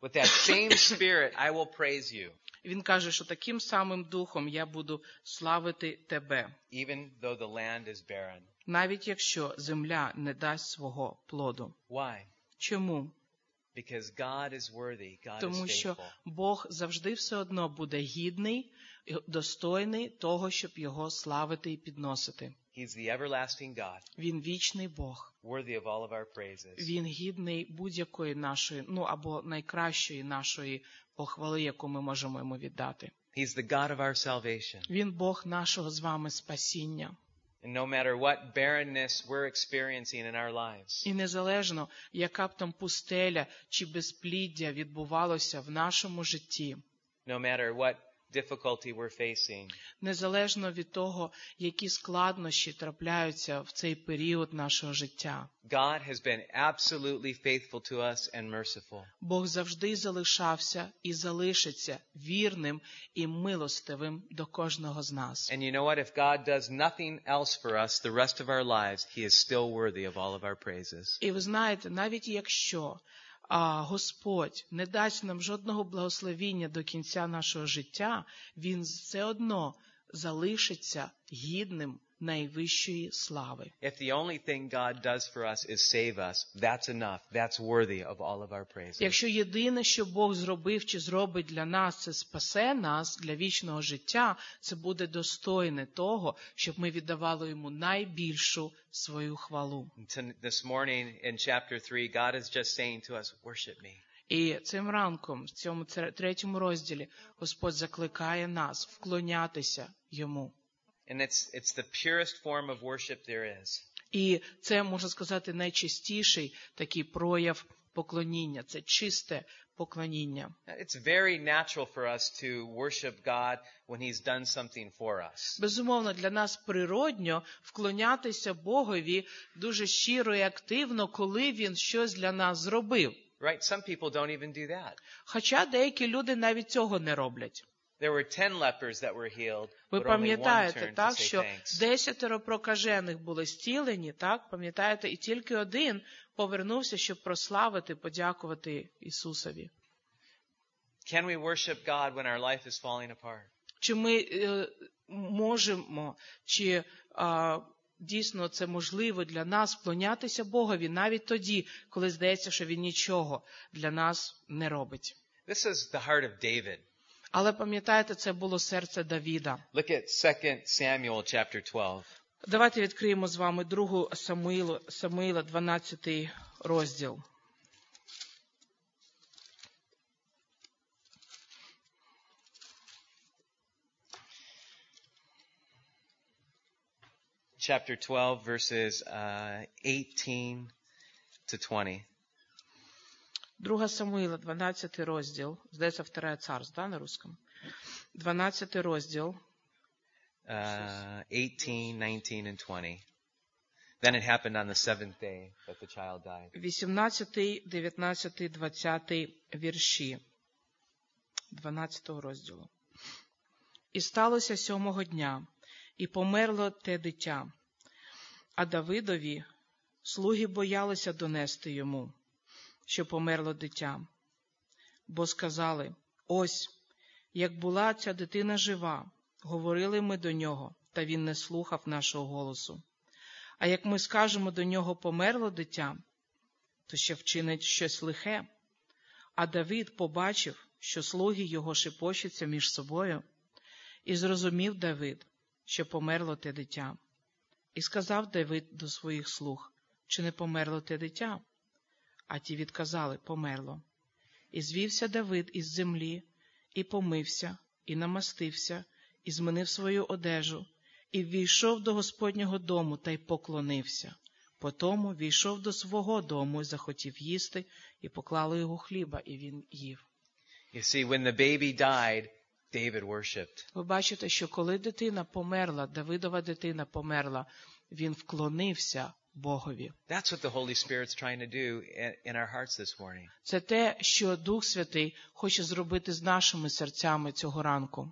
With that same spirit, I will praise you, Він каже, що таким самим духом я буду славити тебе, even though the land is barren. навіть якщо земля не дасть свого плоду. Why? Чому? Because God is worthy. God is Тому що. Бог завжди все одно буде гідний, і достойний того, щоб його славити і підносити. He's the everlasting God, Він вічний Бог. worthy of all of our praises. Він гідний будь-якої нашої, ну або найкращої нашої похвали, яку ми можемо йому віддати. He's the God of our salvation. Він Бог нашого з вами спасіння. And no matter what barrenness we're experiencing in our lives, І незалежно, яка б там пустеля чи безпліддя відбувалося в нашому житті, no matter what difficulty we're facing, незалежно від того, які складнощі трапляються в цей період нашого життя, God has been absolutely faithful to us and merciful. Бог завжди залишався і залишиться вірним і милостивим до кожного з нас. And you know what? If God does nothing else for us the rest of our lives, He is still worthy of all of our praises. І ви знаєте, навіть якщо а, Господь не дасть нам жодного благословіння до кінця нашого життя, Він все одно залишиться гідним найвищої слави. If the only thing God does for us is save us, that's enough. That's worthy of all of our praises. Якщо єдине, що Бог зробив чи зробить для нас, це спасе нас для вічного життя, це буде достойне того, щоб ми віддавали йому найбільшу свою хвалу. This morning in chapter 3, God is just saying to us, worship me. І цим ранком, в цьому тре- третьому розділі, Господь закликає нас вклонятися йому. And it's, it's the purest form of worship there is. І це можна сказати найчастіший такий прояв поклоніння. Це чисте поклоніння. It's very natural for us to worship God when He's done something for us. Безумовно, для нас природньо вклонятися Богові дуже щиро і активно, коли він щось для нас зробив. Right? Some people don't even do that. Хоча деякі люди навіть цього не роблять. There were 10 lepers that were healed, Ви пам'ятаєте, так, що десятеро прокажених були стілені, так, пам'ятаєте, і тільки один повернувся, щоб прославити, подякувати Ісусові. Can we worship God when our life is falling apart? Чи ми е, можемо, чи дійсно це можливо для нас вклонятися Богові навіть тоді, коли здається, що Він нічого для нас не робить. This is the heart of David. Але пам'ятаєте, це було серце Давіда. Look at 2 Samuel chapter 12. Давайте відкриємо з вами другу Самуїлу, Самуїла, 12 розділ. Chapter 12, verses uh, 18 to 20. Друга Самуїла, 12 розділ. Здається, вторая царств, да, на русском? 12 розділ, Uh, 18, 19, and 20. Then it happened on the seventh day that the child died. 18, 19, 20 вірші 12 розділу. І сталося сьомого дня, і померло те дитя. А Давидові слуги боялися донести йому, що померло дитя. Бо сказали: ось, як була ця дитина жива, говорили ми до нього, та він не слухав нашого голосу. А як ми скажемо до нього померло дитя, то ще вчинить щось лихе. А Давид побачив, що слуги його шепочуться між собою, і зрозумів Давид, що померло те дитя. І сказав Давид до своїх слуг, чи не померло те дитя? А ті відказали померло. І звівся Давид із землі, і помився, і намастився, і змінив свою одежу, і ввійшов до Господнього дому та й поклонився. Потому війшов до свого дому і захотів їсти, і поклали його хліба, і він їв. You see, when the baby died, David worshiped. Ви бачите, що коли дитина померла, Давидова дитина померла, він вклонився Богові. That's what the Holy Spirit's trying to do in, our hearts this morning. Це те, що Дух Святий хоче зробити з нашими серцями цього ранку.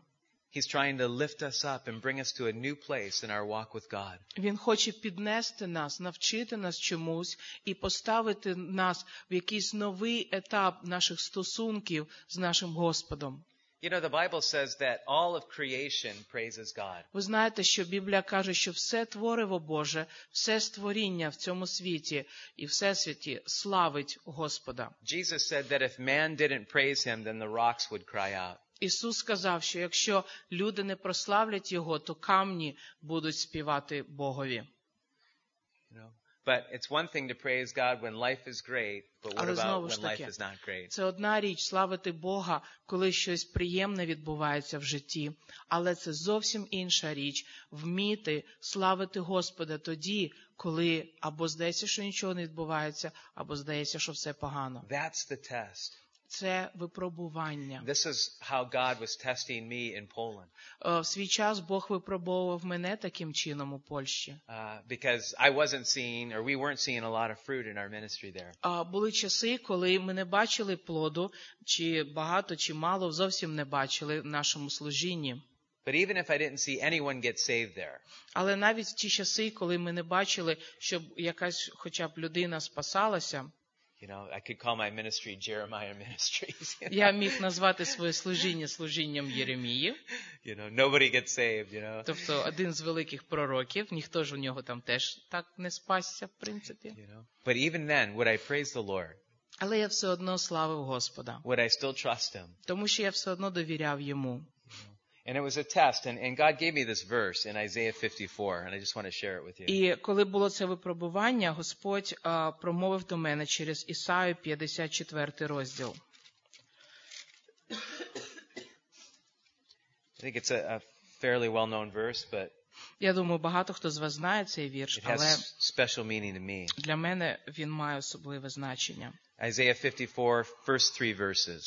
He's trying to lift us up and bring us to a new place in our walk with God. Він хоче піднести нас, навчити нас чомусь і поставити нас в якийсь новий етап наших стосунків з нашим Господом. You know, the Bible says that all of creation praises God. Ви знаєте, що Біблія каже, що все твориво Боже, все створіння в цьому світі і всесвіті славить Господа. Jesus said that if man didn't praise him, then the rocks would cry out. Ісус сказав, що якщо люди не прославлять Його, то камні будуть співати Богові. But it's one thing to praise God when life is great, but what Але about знову when ж life таки, is not great? Це одна річ славити Бога, коли щось приємне відбувається в житті, але це зовсім інша річ вміти славити Господа тоді, коли або здається, що нічого не відбувається, або здається, що все погано. That's the test. Це випробування. This is how God was testing me in Poland. Е, В свій час Бог випробовував мене таким чином у Польщі. Uh, because I wasn't seeing, or we weren't seeing a lot of fruit in our ministry there. А були часи, коли ми не бачили плоду, чи багато, чи мало, зовсім не бачили в нашому служінні. But even if I didn't see anyone get saved there, Але навіть в ті часи, коли ми не бачили, щоб якась хоча б людина спасалася, you know, I could call my ministry Jeremiah Ministries. you know? я міг назвати своє служіння служінням Єремії, You know, nobody gets saved, you know. тобто один з великих пророків, ніхто ж у нього там теж так не спасся, в принципі. You know. But even then, would I praise the Lord? Але я все одно славив Господа, Would I still trust Him? тому що я все одно довіряв йому. І коли було це випробування, Господь а, промовив до мене через Ісаю 54 розділ. I think it's a, a fairly well-known verse, but Я думаю, багато хто з вас знає цей вірш, it але has special meaning to me. для мене він має особливе значення. Isaiah 54, first three verses.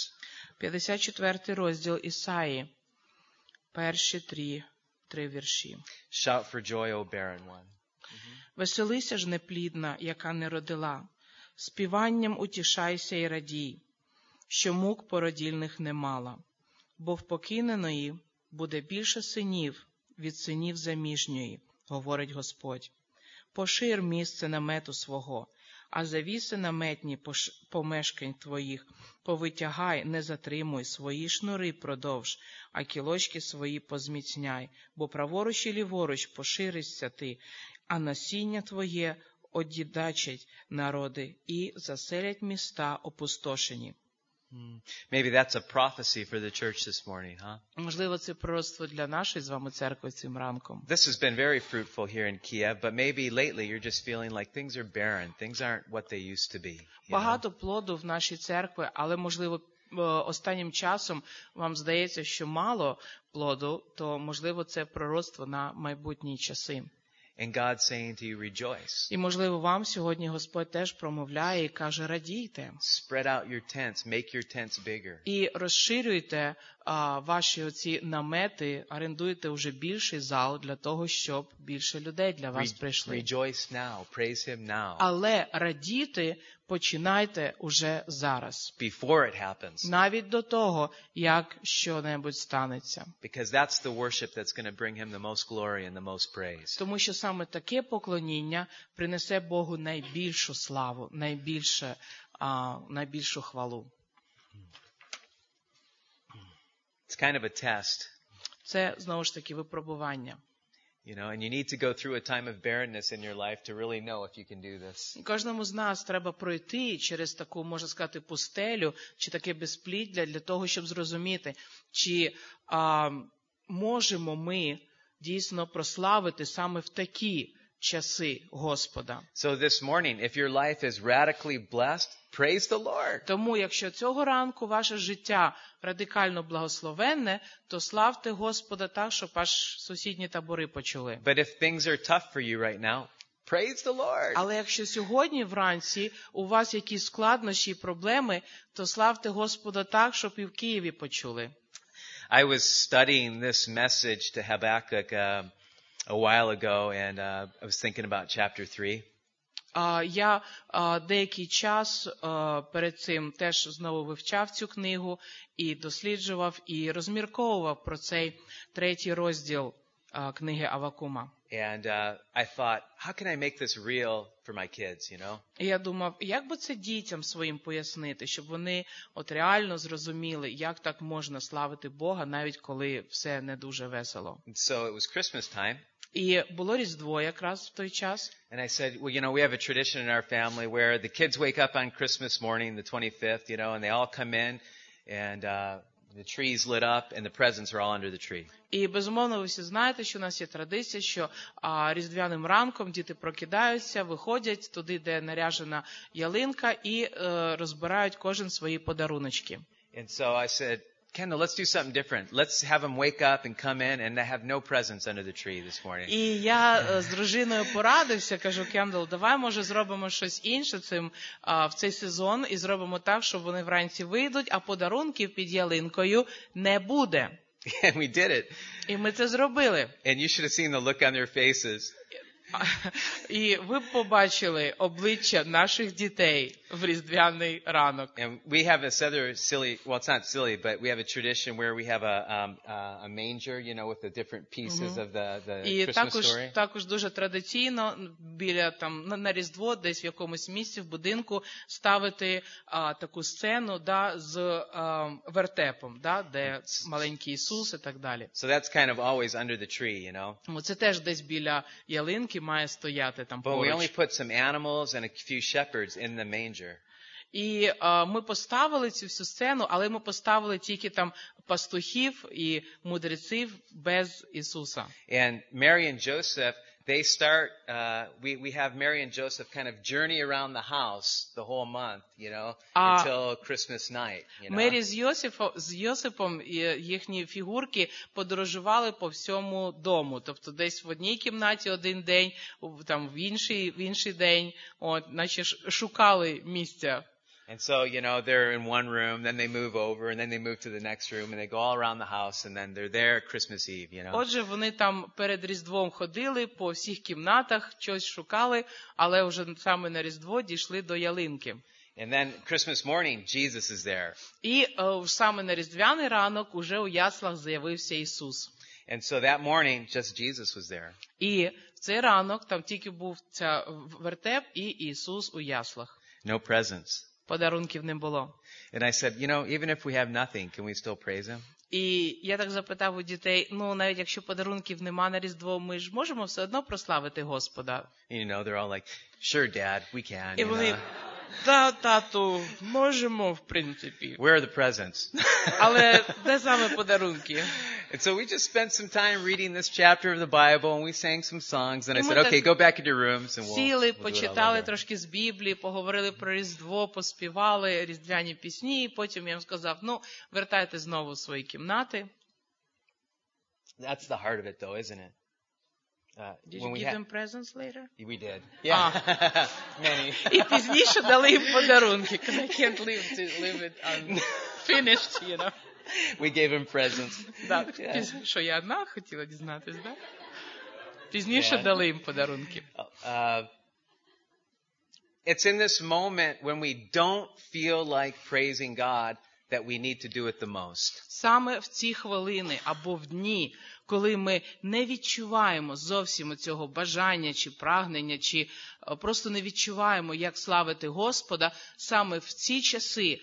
54 розділ Ісаї, перші три, три вірші. Shout for joy, O barren one. Веселися ж неплідна, яка не родила, співанням утішайся і радій, що мук породільних не мала, бо в покиненої буде більше синів від синів заміжньої, говорить Господь. Пошир місце намету свого, а завіси наметні помешкань твоїх, повитягай, не затримуй, свої шнури продовж, а кілочки свої позміцняй, бо праворуч і ліворуч поширишся ти, а насіння твоє одідачать народи і заселять міста опустошені. Hmm. Maybe that's a prophecy for the church this morning, huh? Можливо, це пророцтво для нашої з вами церкви цим ранком. This has been very fruitful here in Kiev, but maybe lately you're just feeling like things are barren. Things aren't what they used to be. you know? Багато плоду в нашій церкві, але можливо е, останнім часом вам здається, що мало плоду, то можливо це пророцтво на майбутні часи. And God's saying to you, rejoice. І можливо вам сьогодні Господь теж промовляє і каже: радійте. Spread out your tents. Make your tents bigger. І розширюйте а, ваші оці намети, орендуйте вже більший зал для того, щоб більше людей для вас прийшли. rejoice now. Praise Him now. Але радіти починайте уже зараз, Before it happens. навіть до того, як що-небудь станеться. Because that's the worship that's going to bring Him the most glory and the most praise. Тому що саме таке поклоніння принесе Богу найбільшу славу, найбільше, а, найбільшу хвалу. It's kind of a test. Це знову ж таки випробування. You know, and you need to go through a time of barrenness in your life to really know if you can do this. Кожному з нас треба пройти через таку, можна сказати, пустелю чи таке безпліддя для того, щоб зрозуміти, чи можемо ми дійсно прославити саме в такі часи Господа. So this morning, if your life is radically blessed, praise the Lord. Тому, якщо цього ранку ваше життя радикально благословенне, то славте Господа так, щоб аж сусідні табори почули. But if things are tough for you right now, praise the Lord. Але якщо сьогодні вранці у вас якісь складнощі і проблеми, то славте Господа так, щоб і в Києві почули. I was studying this message to Habakkuk uh, a while ago, and uh, I was thinking about chapter 3. А, Я а, деякий час а, перед цим теж знову вивчав цю книгу і досліджував і розмірковував про цей третій розділ а, книги Авакума. And uh, I thought, how can I make this real for my kids, you know? І я думав, як би це дітям своїм пояснити, щоб вони от реально зрозуміли, як так можна славити Бога, навіть коли все не дуже весело. And so it was Christmas time. І було Різдво якраз в той час. And I said, well, you know, we have a tradition in our family where the kids wake up on Christmas morning, the 25th, you know, and they all come in and uh, the tree's lit up and the presents are all under the tree. І безумовно, ви всі знаєте, що у нас є традиція, що а, різдвяним ранком діти прокидаються, виходять туди, де наряжена ялинка, і е, розбирають кожен свої подаруночки. And so I said, Kendall, let's do something different. Let's have them wake up and come in and have no presents under the tree this morning. І я е, з дружиною порадився, кажу, Кендал, давай може зробимо щось інше цим а, в цей сезон і зробимо так, щоб вони вранці вийдуть, а подарунків під ялинкою не буде. And we did it. І ми це зробили. And you should have seen the look on their faces. І ви побачили обличчя наших дітей в різдвяний ранок. And we have this other silly, well, it's not silly, but we have a tradition where we have a, um, uh, a manger, you know, with the different pieces of the, the І Christmas також, story. також дуже традиційно біля там на, на Різдво, десь в якомусь місці в будинку ставити а, таку сцену да, з а, вертепом, да, де маленький Ісус і так далі. So that's kind of always under the tree, you know. Тому це теж десь біля ялинки має стояти там But we only поруч. put some animals and a few shepherds in the manger. І а, ми поставили цю всю сцену, але ми поставили тільки там пастухів і мудреців без Ісуса. And Mary and Joseph, they start, uh, we, we have Mary and Joseph kind of journey around the house the whole month, you know, Ah. until Christmas night, you know. Мері з Йосифом, з Йосипом і їхні фігурки подорожували по всьому дому. Тобто десь в одній кімнаті один день, в- там в інший, в інший день, от, наче ш- шукали місця. And so, you know, they're in one room, then they move over, and then they move to the next room, and they go all around the house, and then they're there Christmas Eve, you know. Отже, вони там перед Різдвом ходили по всіх кімнатах, щось шукали, але вже саме на Різдво дійшли до ялинки. And then Christmas morning, Jesus is there. І е, саме на Різдвяний ранок уже у яслах з'явився Ісус. And so that morning, just Jesus was there. І в цей ранок там тільки був ця вертеп і Ісус у яслах. No presents. Подарунків не було. And I said, you know, even if we have nothing, can we still praise Him? І я так запитав у дітей: ну навіть якщо подарунків нема на Різдво, ми ж можемо все одно прославити Господа. You know, they're all like, sure, Dad, we can. І вони, та, тату, можемо, в принципі. Where are the presents? Але де саме подарунки? and so we just spent some time reading this chapter of the Bible, and we sang some songs. And I І ми said, так okay, go back into your rooms, and we'll, Сіли, we'll do it all почитали over. трошки з Біблії, поговорили про Різдво, поспівали різдвяні пісні, і потім я їм сказав: ну, вертайте знову в свої кімнати. That's the heart of it, though, isn't it? Uh, Did when you we give had- them presents later? we did. Yeah. Many. І пізніше дали їм подарунки, because I can't live to live it unfinished, you know. we gave him presents. Да, Yeah. піз- Що я одна хотіла дізнатись, да? Пізніше Yeah. дали їм подарунки. Uh, it's in this moment when we don't feel like praising God that we need to do it the most. Саме в ці хвилини або в дні, коли ми не відчуваємо зовсім цього бажання чи прагнення, чи е, просто не відчуваємо, як славити Господа, саме в ці часи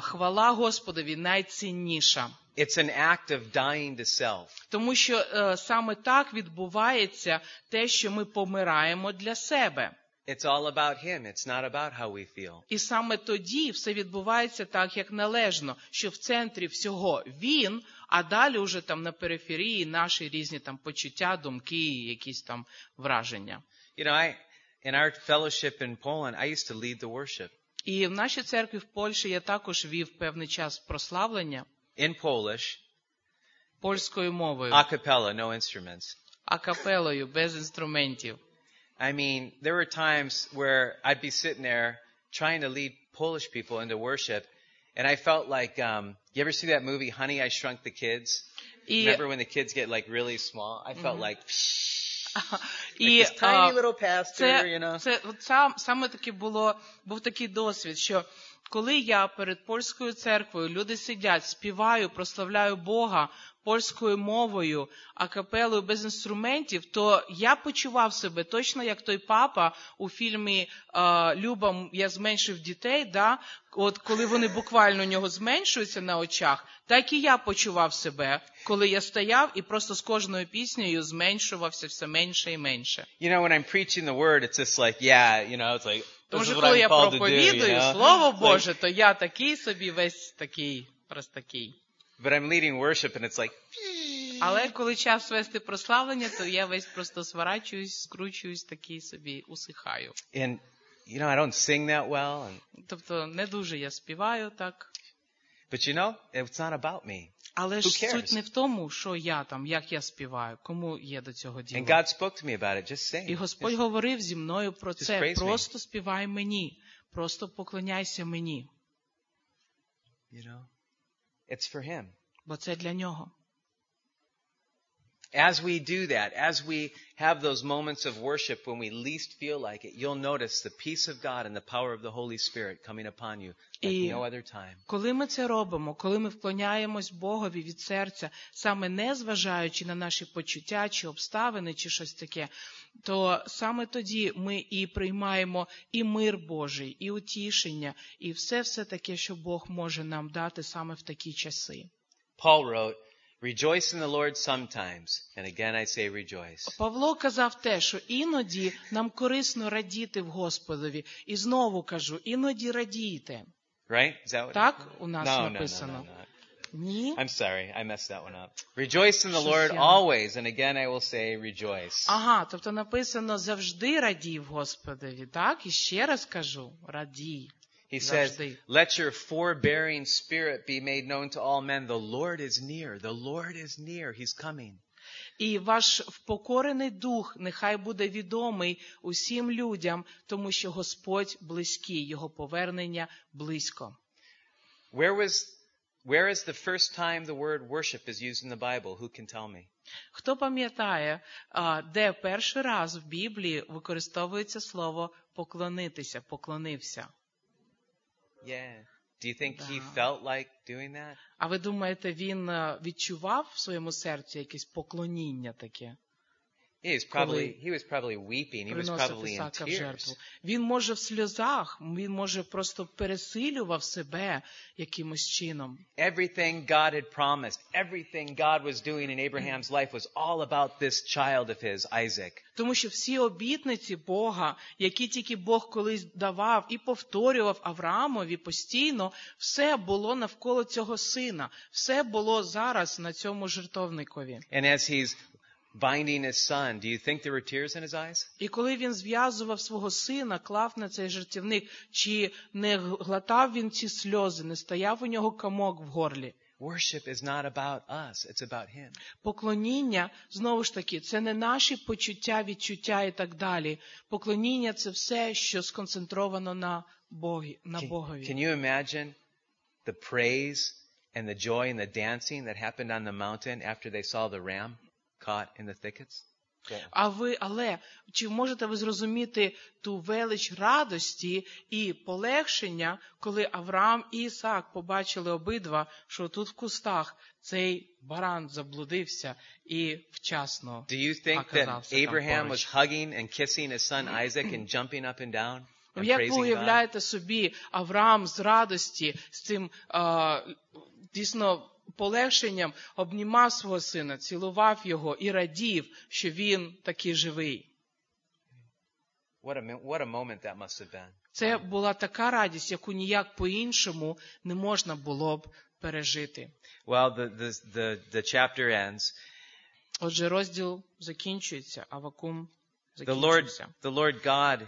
хвала Господові найцінніша. It's an act of dying to self. Тому що е, саме так відбувається те, що ми помираємо для себе. It's all about Him. It's not about how we feel. І саме тоді все відбувається так, як належно, що в центрі всього він, а далі уже там на периферії наші різні там почуття, думки, якісь там враження. You know, I, in our fellowship in Poland, I used to lead the worship І в нашій церкві в Польщі я також вів певний час прославлення in Polish, польською мовою, a cappella, no instruments. акапелою, без інструментів. I mean, there were times where I'd be sitting there trying to lead Polish people into worship, and I felt like, um, you ever see that movie, Honey, I Shrunk the Kids? І Remember when the kids get like really small? I felt like, І This tiny а, little pastor, це, you know. це от сам, саме таки було, був такий досвід, що коли я перед польською церквою, люди сидять, співаю, прославляю Бога польською мовою, акапелою без інструментів, то я почував себе точно як той папа у фільмі е, Люба, я зменшив дітей. Да? От коли вони буквально у нього зменшуються на очах, так і я почував себе, коли я стояв і просто з кожною піснею зменшувався все менше і менше. You know, when I'm preaching the word, it's just like, yeah, you know, it's like, Тому що коли я to do, you know. Слово Боже, то я такий собі весь такий, простакий. But I'm leading worship and it's like, Але коли час вести прославлення, то я весь просто сворачуюсь, скручуюсь, такий собі усихаю. and, you know, I don't sing that well. And, Тобто не дуже я співаю так. but you know, it's not about me. Але ж суть не в тому, що я там, як я співаю, кому є до цього And. God spoke to me about it. Just sing. І Господь Just- говорив зі мною про це. praise me. Співай мені, просто поклоняйся мені, you know, it's for Him. бо це для нього. As we do that, as we have those moments of worship when we least feel like it, you'll notice the peace of God and the power of the Holy Spirit coming upon you like І- no other time. Коли ми це робимо, коли ми вклоняємось Богові від серця, саме не зважаючи на наші почуття чи обставини, чи щось таке, то саме тоді ми і приймаємо і мир Божий, і утішення, і все все таке, що Бог може нам дати саме в такі часи. Paul wrote, Rejoice in the Lord sometimes. And again I say rejoice. Павло казав те, що іноді нам корисно радіти в Господові. І знову кажу, іноді радійте. Right? Is that what? Так у нас no, no, no, no, написано. no. Ні? I'm sorry. I messed that one up. Rejoice in the Щось Lord я- always. And again I will say rejoice. Ага, тобто написано завжди радій в Господові, так? І ще раз кажу, радій. He says, Завжди. let your forbearing spirit be made known to all men. The Lord is near. The Lord is near. He's coming. І ваш впокорений дух нехай буде відомий усім людям, тому що Господь близький, його повернення близько. Where was, where is the first time the word worship is used in the Bible? Who can tell me? Хто пам'ятає, де перший раз в Біблії використовується слово поклонитися, поклонився? Yeah. Do you think he felt like doing that? А ви думаєте, він е, відчував в своєму серці якесь поклоніння таке? He was probably, he was probably weeping. He was probably in tears. жертву. Він може в сльозах, він може просто пересилював себе якимось чином. Everything God had promised, everything God was doing in Abraham's life was all about this child of his, Isaac. Тому що всі обітниці Бога, які тільки Бог колись давав і повторював Авраамові постійно, все було навколо цього сина, все було зараз на цьому жертовникові. And as he's binding his son, do you think there were tears in his eyes? І коли він зв'язував свого сина, клав на цей жертівник, чи не глотав він ці сльози, не стояв у нього комок в горлі. Worship is not about us, it's about him. Поклоніння, знову ж таки, це не наші почуття, відчуття і так далі. Поклоніння це все, що сконцентровано на Богі, на Can, Богові. can you imagine the praise and the joy and the dancing that happened on the mountain after they saw the ram caught in the thickets? А ви, але чи можете ви зрозуміти ту велич радості і полегшення, коли Авраам і Ісаак побачили обидва, що тут в кустах цей баран заблудився і вчасно Do you think that оказався там Abraham поруч? was hugging and kissing his son Isaac and jumping up and down and Як ви praising God? уявляєте собі Авраам з радості, з цим а, дійсно полегшенням обнімав свого сина, цілував його і радів, що він такий живий. What a, what a moment that must have been. Це була така радість, яку ніяк по-іншому не можна було б пережити. Well, the, the, the, the chapter ends. Отже, розділ закінчується, а вакуум The Lord, the Lord God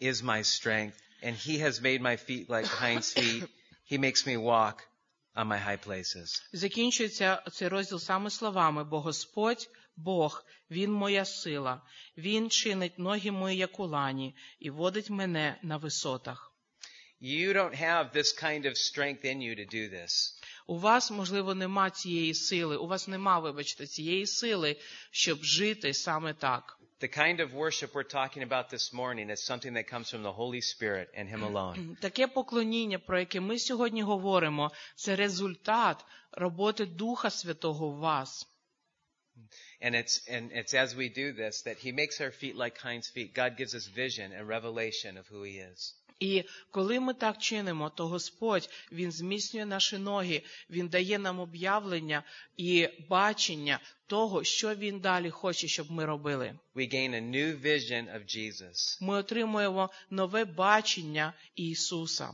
is my strength, and He has made my feet like hinds feet. He makes me walk on my high places. Закінчується цей розділ саме словами, бо Господь, Бог, Він моя сила, Він чинить ноги мої, як у лані, і водить мене на висотах. You don't have this kind of strength in you to do this. У вас, можливо, нема цієї сили, у вас нема, вибачте, цієї сили, щоб жити саме так. the kind of worship we're talking about this morning is something that comes from the Holy Spirit and Him alone. Таке поклоніння, про яке ми сьогодні говоримо, це результат роботи Духа Святого в вас. And it's, and it's as we do this that He makes our feet like hinds feet. God gives us vision and revelation of who He is. І коли ми так чинимо, то Господь Він зміцнює наші ноги, Він дає нам об'явлення і бачення того, що Він далі хоче, щоб ми робили. We gain a new vision of Jesus. Ми отримуємо нове бачення Ісуса.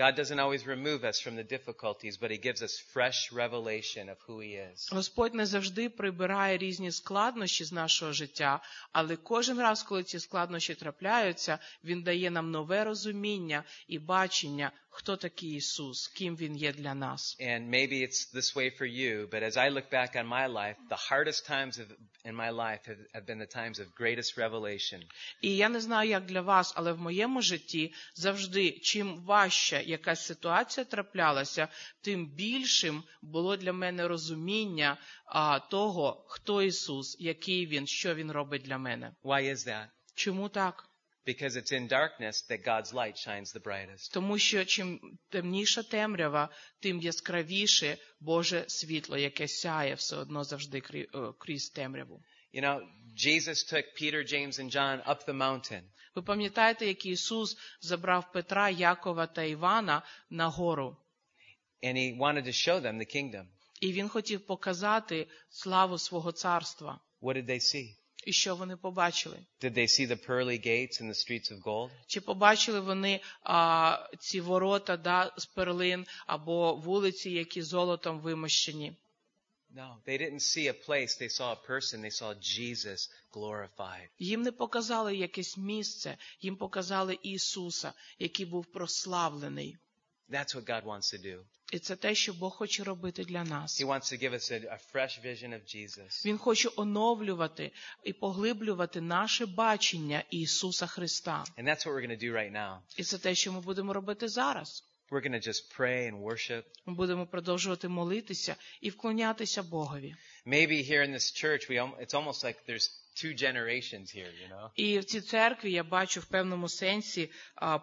God doesn't always remove us from the difficulties, but He gives us fresh revelation of who He is. Господь не завжди прибирає різні складнощі з нашого життя, але кожен раз, коли ці складнощі трапляються, Він дає нам нове розуміння і бачення, хто такий Ісус, ким Він є для нас. And maybe it's this way for you, but as I look back on my life, the hardest times of, in my life have, have been the times of greatest revelation. І я не знаю, як для вас, але в моєму житті завжди, чим важча якась ситуація траплялася, тим більшим було для мене розуміння а, того, хто Ісус, який Він, що Він робить для мене. Why is that? Чому так? Because it's in darkness that God's light shines the brightest. Тому що чим темніша темрява, тим яскравіше Боже світло, яке сяє все одно завжди е, крізь темряву. You know, Jesus took Peter, James, and John up the mountain. Ви пам'ятаєте, як Ісус забрав Петра, Якова та Івана на гору, and he wanted to show them the kingdom. і Він хотів показати славу свого царства. What did they see? І що вони побачили? Did they see the pearly gates and the streets of gold? Чи побачили вони а, ці ворота да, з перлин або вулиці, які золотом вимощені? No, they didn't see a place. They saw a person. They saw Jesus glorified. Їм не показали якесь місце, їм показали Ісуса, який був прославлений. That's what God wants to do. І це те, що Бог хоче робити для нас. He wants to give us a, a fresh vision of Jesus. Він хоче оновлювати і поглиблювати наше бачення Ісуса Христа. And that's what we're going to do right now. І це те, що ми будемо робити зараз. We're going to just pray and worship. Ми будемо продовжувати молитися і вклонятися Богові. Maybe here in this church, we it's almost like there's two generations here, you know? І в цій церкві я бачу в певному сенсі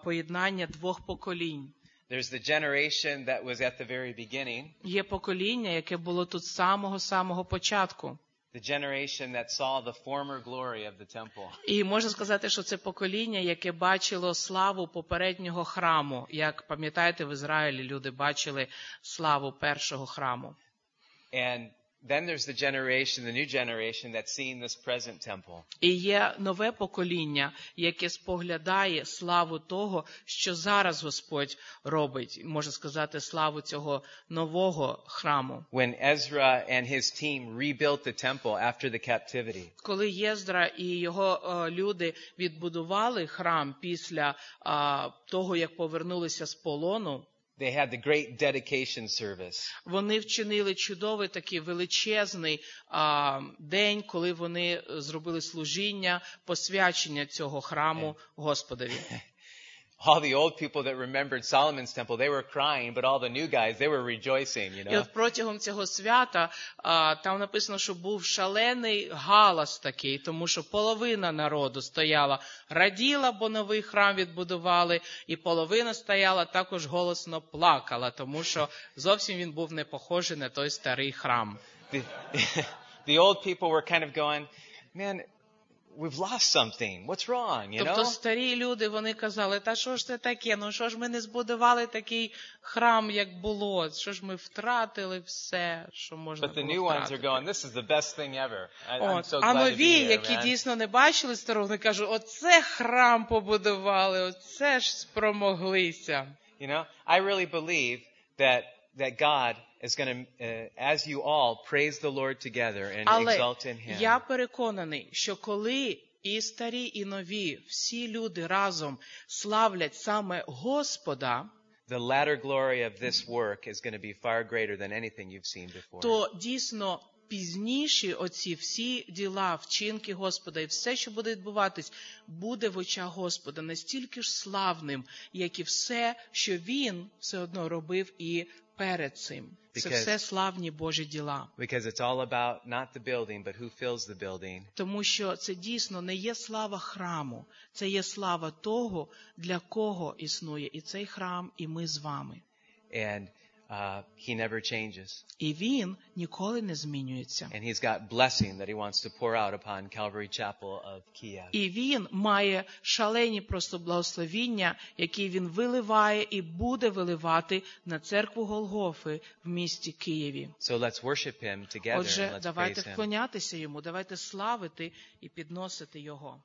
поєднання двох поколінь. There's the generation that was at the very beginning, Є покоління, яке було тут з самого самого початку. the generation that saw the former glory of the temple. І можна сказати, що це покоління, яке бачило славу попереднього храму. Як пам'ятаєте, в Ізраїлі люди бачили славу першого храму. And then there's the generation, the new generation that's seeing this present temple. І є нове покоління, яке споглядає славу того, що зараз Господь робить, можна сказати, славу цього нового храму. When Ezra and his team rebuilt the temple after the captivity, Коли Єздра і його е, люди відбудували храм після а, того, як повернулися з полону, they had the great dedication service. вони вчинили чудовий такий величезний а, день, коли вони е, зробили служіння, посвячення цього храму Господові. All the old people that remembered Solomon's temple, they were crying, but all the new guys, they were rejoicing, you І от протягом цього свята а, там написано, що був шалений галас такий, тому що половина народу стояла, раділа, бо новий храм відбудували, і половина стояла також голосно плакала, тому що зовсім він був не похожий на той старий храм. The, the old people were kind of going, man, we've lost something. What's wrong, you Тобто know? старі люди вони казали, та що ж це таке? Ну що ж ми не збудували такий храм, як було? Що ж ми втратили все, що можна But the було new ones are втратити? going, this is the best thing ever. I, I'm От. so А glad to be нові, here, які man. дійсно не бачили старого, вони кажуть, оце храм побудували, оце ж спромоглися. You know, I really believe that, that God is going to, uh, as you all, praise the Lord together and Але exalt in Him. я переконаний, що коли і старі, і нові, всі люди разом славлять саме Господа, The latter glory of this work is going to be far greater than anything you've seen before. то дійсно пізніші оці всі діла, вчинки Господа і все, що буде відбуватись, буде в очах Господа настільки ж славним, як і все, що він все одно робив і перед цим. Це все славні Божі діла. Because it's all about not the building, but who fills the building. Тому що це дійсно не є слава храму, це є слава того, для кого існує і цей храм, і ми з вами. And uh, he never changes. І він ніколи не змінюється. And he's got blessing that he wants to pour out upon Calvary Chapel of Kiev. І він має шалені просто благословіння, які він виливає і буде виливати на церкву Голгофи в місті Києві. So let's worship him together and Отже, давайте вклонятися йому, давайте славити і підносити його.